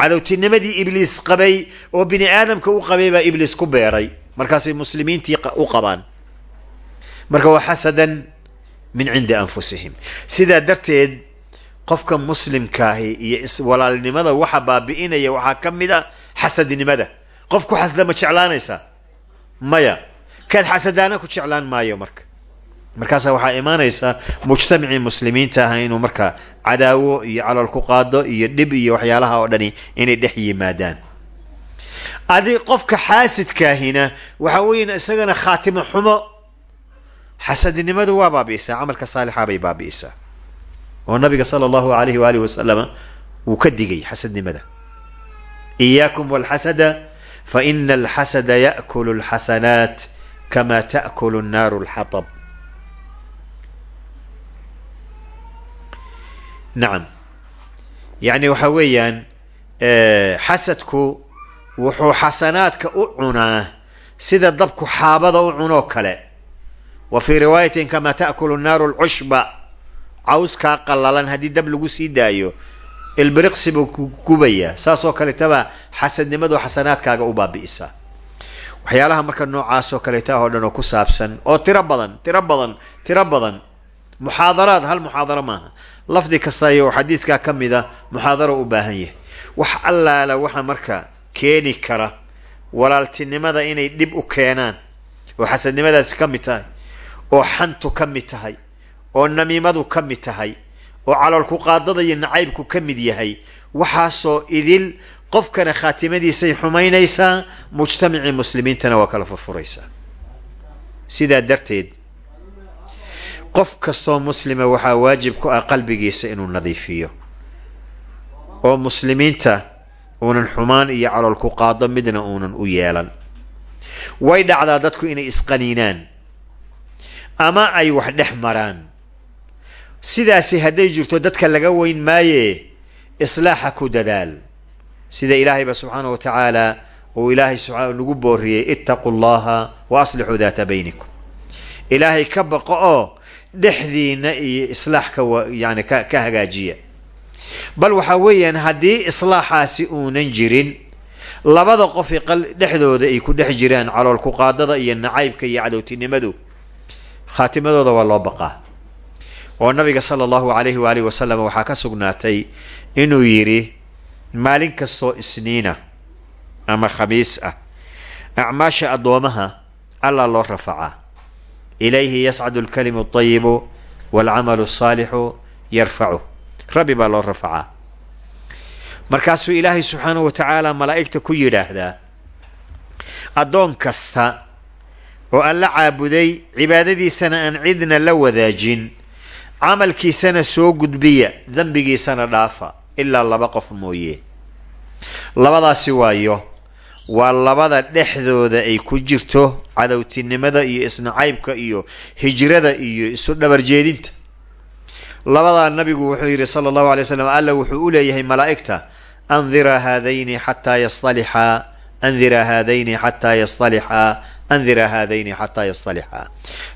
Cadowtinimadii ibliis qabay oo bini aadamka u qabay baa ibliis ku beeray. Markaasay muslimiintii u qabaan. Marka waa xasadan min cindi anfusihim. Sidaa darteed qofka muslimkaahi iyo walaalnimada waxa baabi'inaya waxaa ka mid a xasadnimada. Qof ku xasda ma jeclaanaysaa? Maya kaad xasadaana ku jeclaan maayo marka. Markaasa waxaa imaanaysaa mujtamacii muslimiinta ah inuu marka cadaawo iyo calol ku qaado iyo dhib iyo waxyaalaha oo dhani inay dhex yimaadaan. Adi qofka xaasidkaahina waxa weeyan isagana khaatimo xumo xasadnimadu waa baabi'isaa camalka saalixa bay baabi'isaa. Oo nabiga sala allahu alayhi waalihi wasalama wuu ka digay xasadnimada. Iyaakum walxasada faina alxasada yaakulu alxasanaat taakulu nnaaru alxatab nacam yacni waxa weeyaan xasadku wuxuu xasanaadka u cunaa sida dabku xaabada u cunoo kale. wa fii riwaayatin kama taakulu nnaaru lcushba cawskaa qallalan haddii dab lagu sii daayo ilbiriqsi buu ku gubayaa. saas oo kaleetaba xasadnimadu xasanaadkaaga u baabi'isaa waxyaalaha marka noocaas oo kaleeta oo dhan oo ku saabsan oo tiro badan tiro badan tiro badan. Muxaadaraad hal muxaadaro maaha. Lafdi kasta iyo xadiiskaa ka mida muxaadaro u baahan yahay. Wax allaala waxa marka keeni kara walaaltinimada inay dhib u keenaan oo xasadnimadaasi ka mid tahay oo xantu ka mid tahay oo namiimadu ka mid tahay oo caloolku qaadada iyo nacaybku ka mid yahay waxaasoo idil qofkana khaatimadiisay xumaynaysaa mujtamacii muslimiintana waa kala furfuraysaa sidaa darteed qof kastoo muslima waxaa waajib ku ah qalbigiisa inuu nadiifiyo. Oo muslimiinta uunan xumaan iyo calool ku qaado midna uunan u yeelan. Way dhacdaa dadku inay isqaniinaan. Ama ay wax dhex maraan. Sidaasi hadday jirto dadka laga weyn maaye islaaxa ku dadaal sida ilaahayba subxaana wa tacaala uu ilaahay nagu booriyey ittaquu llaha wa aslixuu daata baynikum. Ilaahay ka baqo oo dhexdiina iyo islaax ka yani ka hagaajiya. Bal waxa weeyaan haddii islaaxaasi uunan jirin labada qofi dhexdooda ay ku dhex jiraan calool ku qaadada iyo nacaybka iyo cadowtinimadu khaatimadooda waa loo baqaa. Oo nabiga sala allahu alayhi waalihi wasalam waxaa ka sugnaatay inuu yidhi maalin kastoo isniina ama khamiis ah acmaasha addoomaha allaa loo rafacaa. Ilayhi yascadu alkalimu alطayibu walcamalu alsaalixu yarfacu. Rabbi baa loo rafacaa. Markaasuu ilaahay subxaanahu wa tacaala malaa'igta ku yidhaahdaa addoon kasta oo alla caabuday cibaadadiisana aan cidna la wadaajin camalkiisana soo gudbiya dembigiisana dhaafa ilaa laba qof mooye. Labadaasi waayo waa labada dhexdooda ay ku jirto cadowtinimada iyo isnacaybka iyo hijrada iyo isu dhabarjeedinta labadaa nabigu wuxuu yidhi sala allahu alay slam alla wuxuu u leeyahay malaa'igta andira haadayni xataa yastalixaa andira haadayni xataa yastalixaa andira haadayni xataa yastalixaa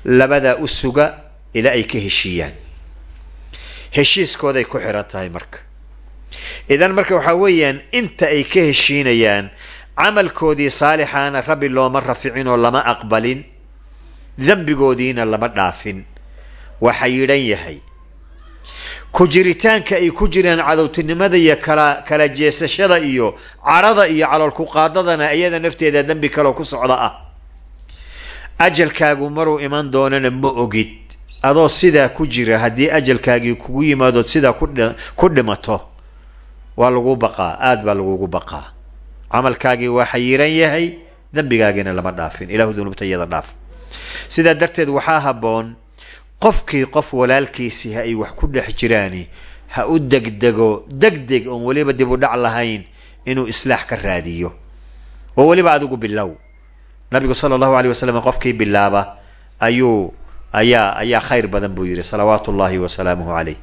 labadaa u suga ilaa ay ka heshiiyaan. Heshiiskooday ku xiran tahay marka idan marka waxaa weeyaan inta ay ka heshiinayaan camalkoodii saalixaana rabbi looma raficin oo lama aqbalin dembigoodiina lama dhaafin. Waxa yidhan yahay ku jiritaanka ay ku jiraan cadowtinimada iyo kala kala jeesashada iyo carada iyo calool ku qaadadana iyada nafteeda dembi kaloo ku socda ah. Ajalkaagu maruu iman doonana ma ogid. Adoo sidaa ku jira haddii ajalkaagii kugu yimaadood sidaa ku dhimato waa lagu baqaa aada baa lagugu baqaa. Camalkaagii waa xayiran yahay dembigaagiina lama dhaafin ilahu dunuubta iyada dhaaf. Sidaa darteed waxaa habboon qofkii qof walaalkiisii ha ay wax ku dhex jiraani ha u degdego degdeg oon weliba dib u dhac lahayn inuu islaax ka raadiyo. Oo weliba adigu bilow. Nabigu sala allahu aleyh wasalam qofkii bilaaba ayuu ayaa ayaa khayr badan buu yidhi salawaatu ullahi wasalaamuhu caleyh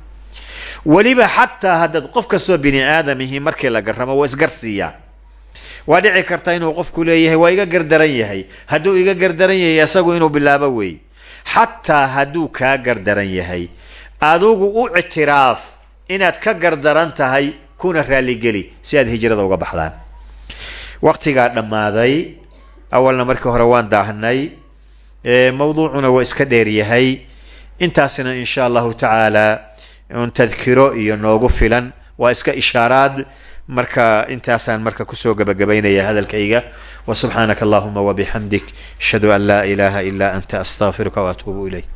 weliba xataa haddaad qof kastoo bini aadamihi markii la garamo waa isgarsiiyaa waa dhici karta inuu qofku leeyahay waa iga gardaran yahay. Hadduu iga gardaran yahay isagu inuu bilaabo wey. Xataa hadduu kaa gardaran yahay adigu u ictiraaf inaad ka gardaran tahay kuna raalligeli si aad hijrada uga baxdaan. Waqtigaa dhammaaday. Awalna markii hore waan daahnay mawduucuna waa iska dheer yahay. Intaasina in sha allahu tacaala un tadkiro iyo noogu filan. Waa iska ishaaraad. Marka intaasaan marka ku soo gabagabaynaya hadalkayga. Wa subxaanaka allahuma wabixamdik ashhadu an laa ilaha ila anta astaqfiruka waatuubu ilayk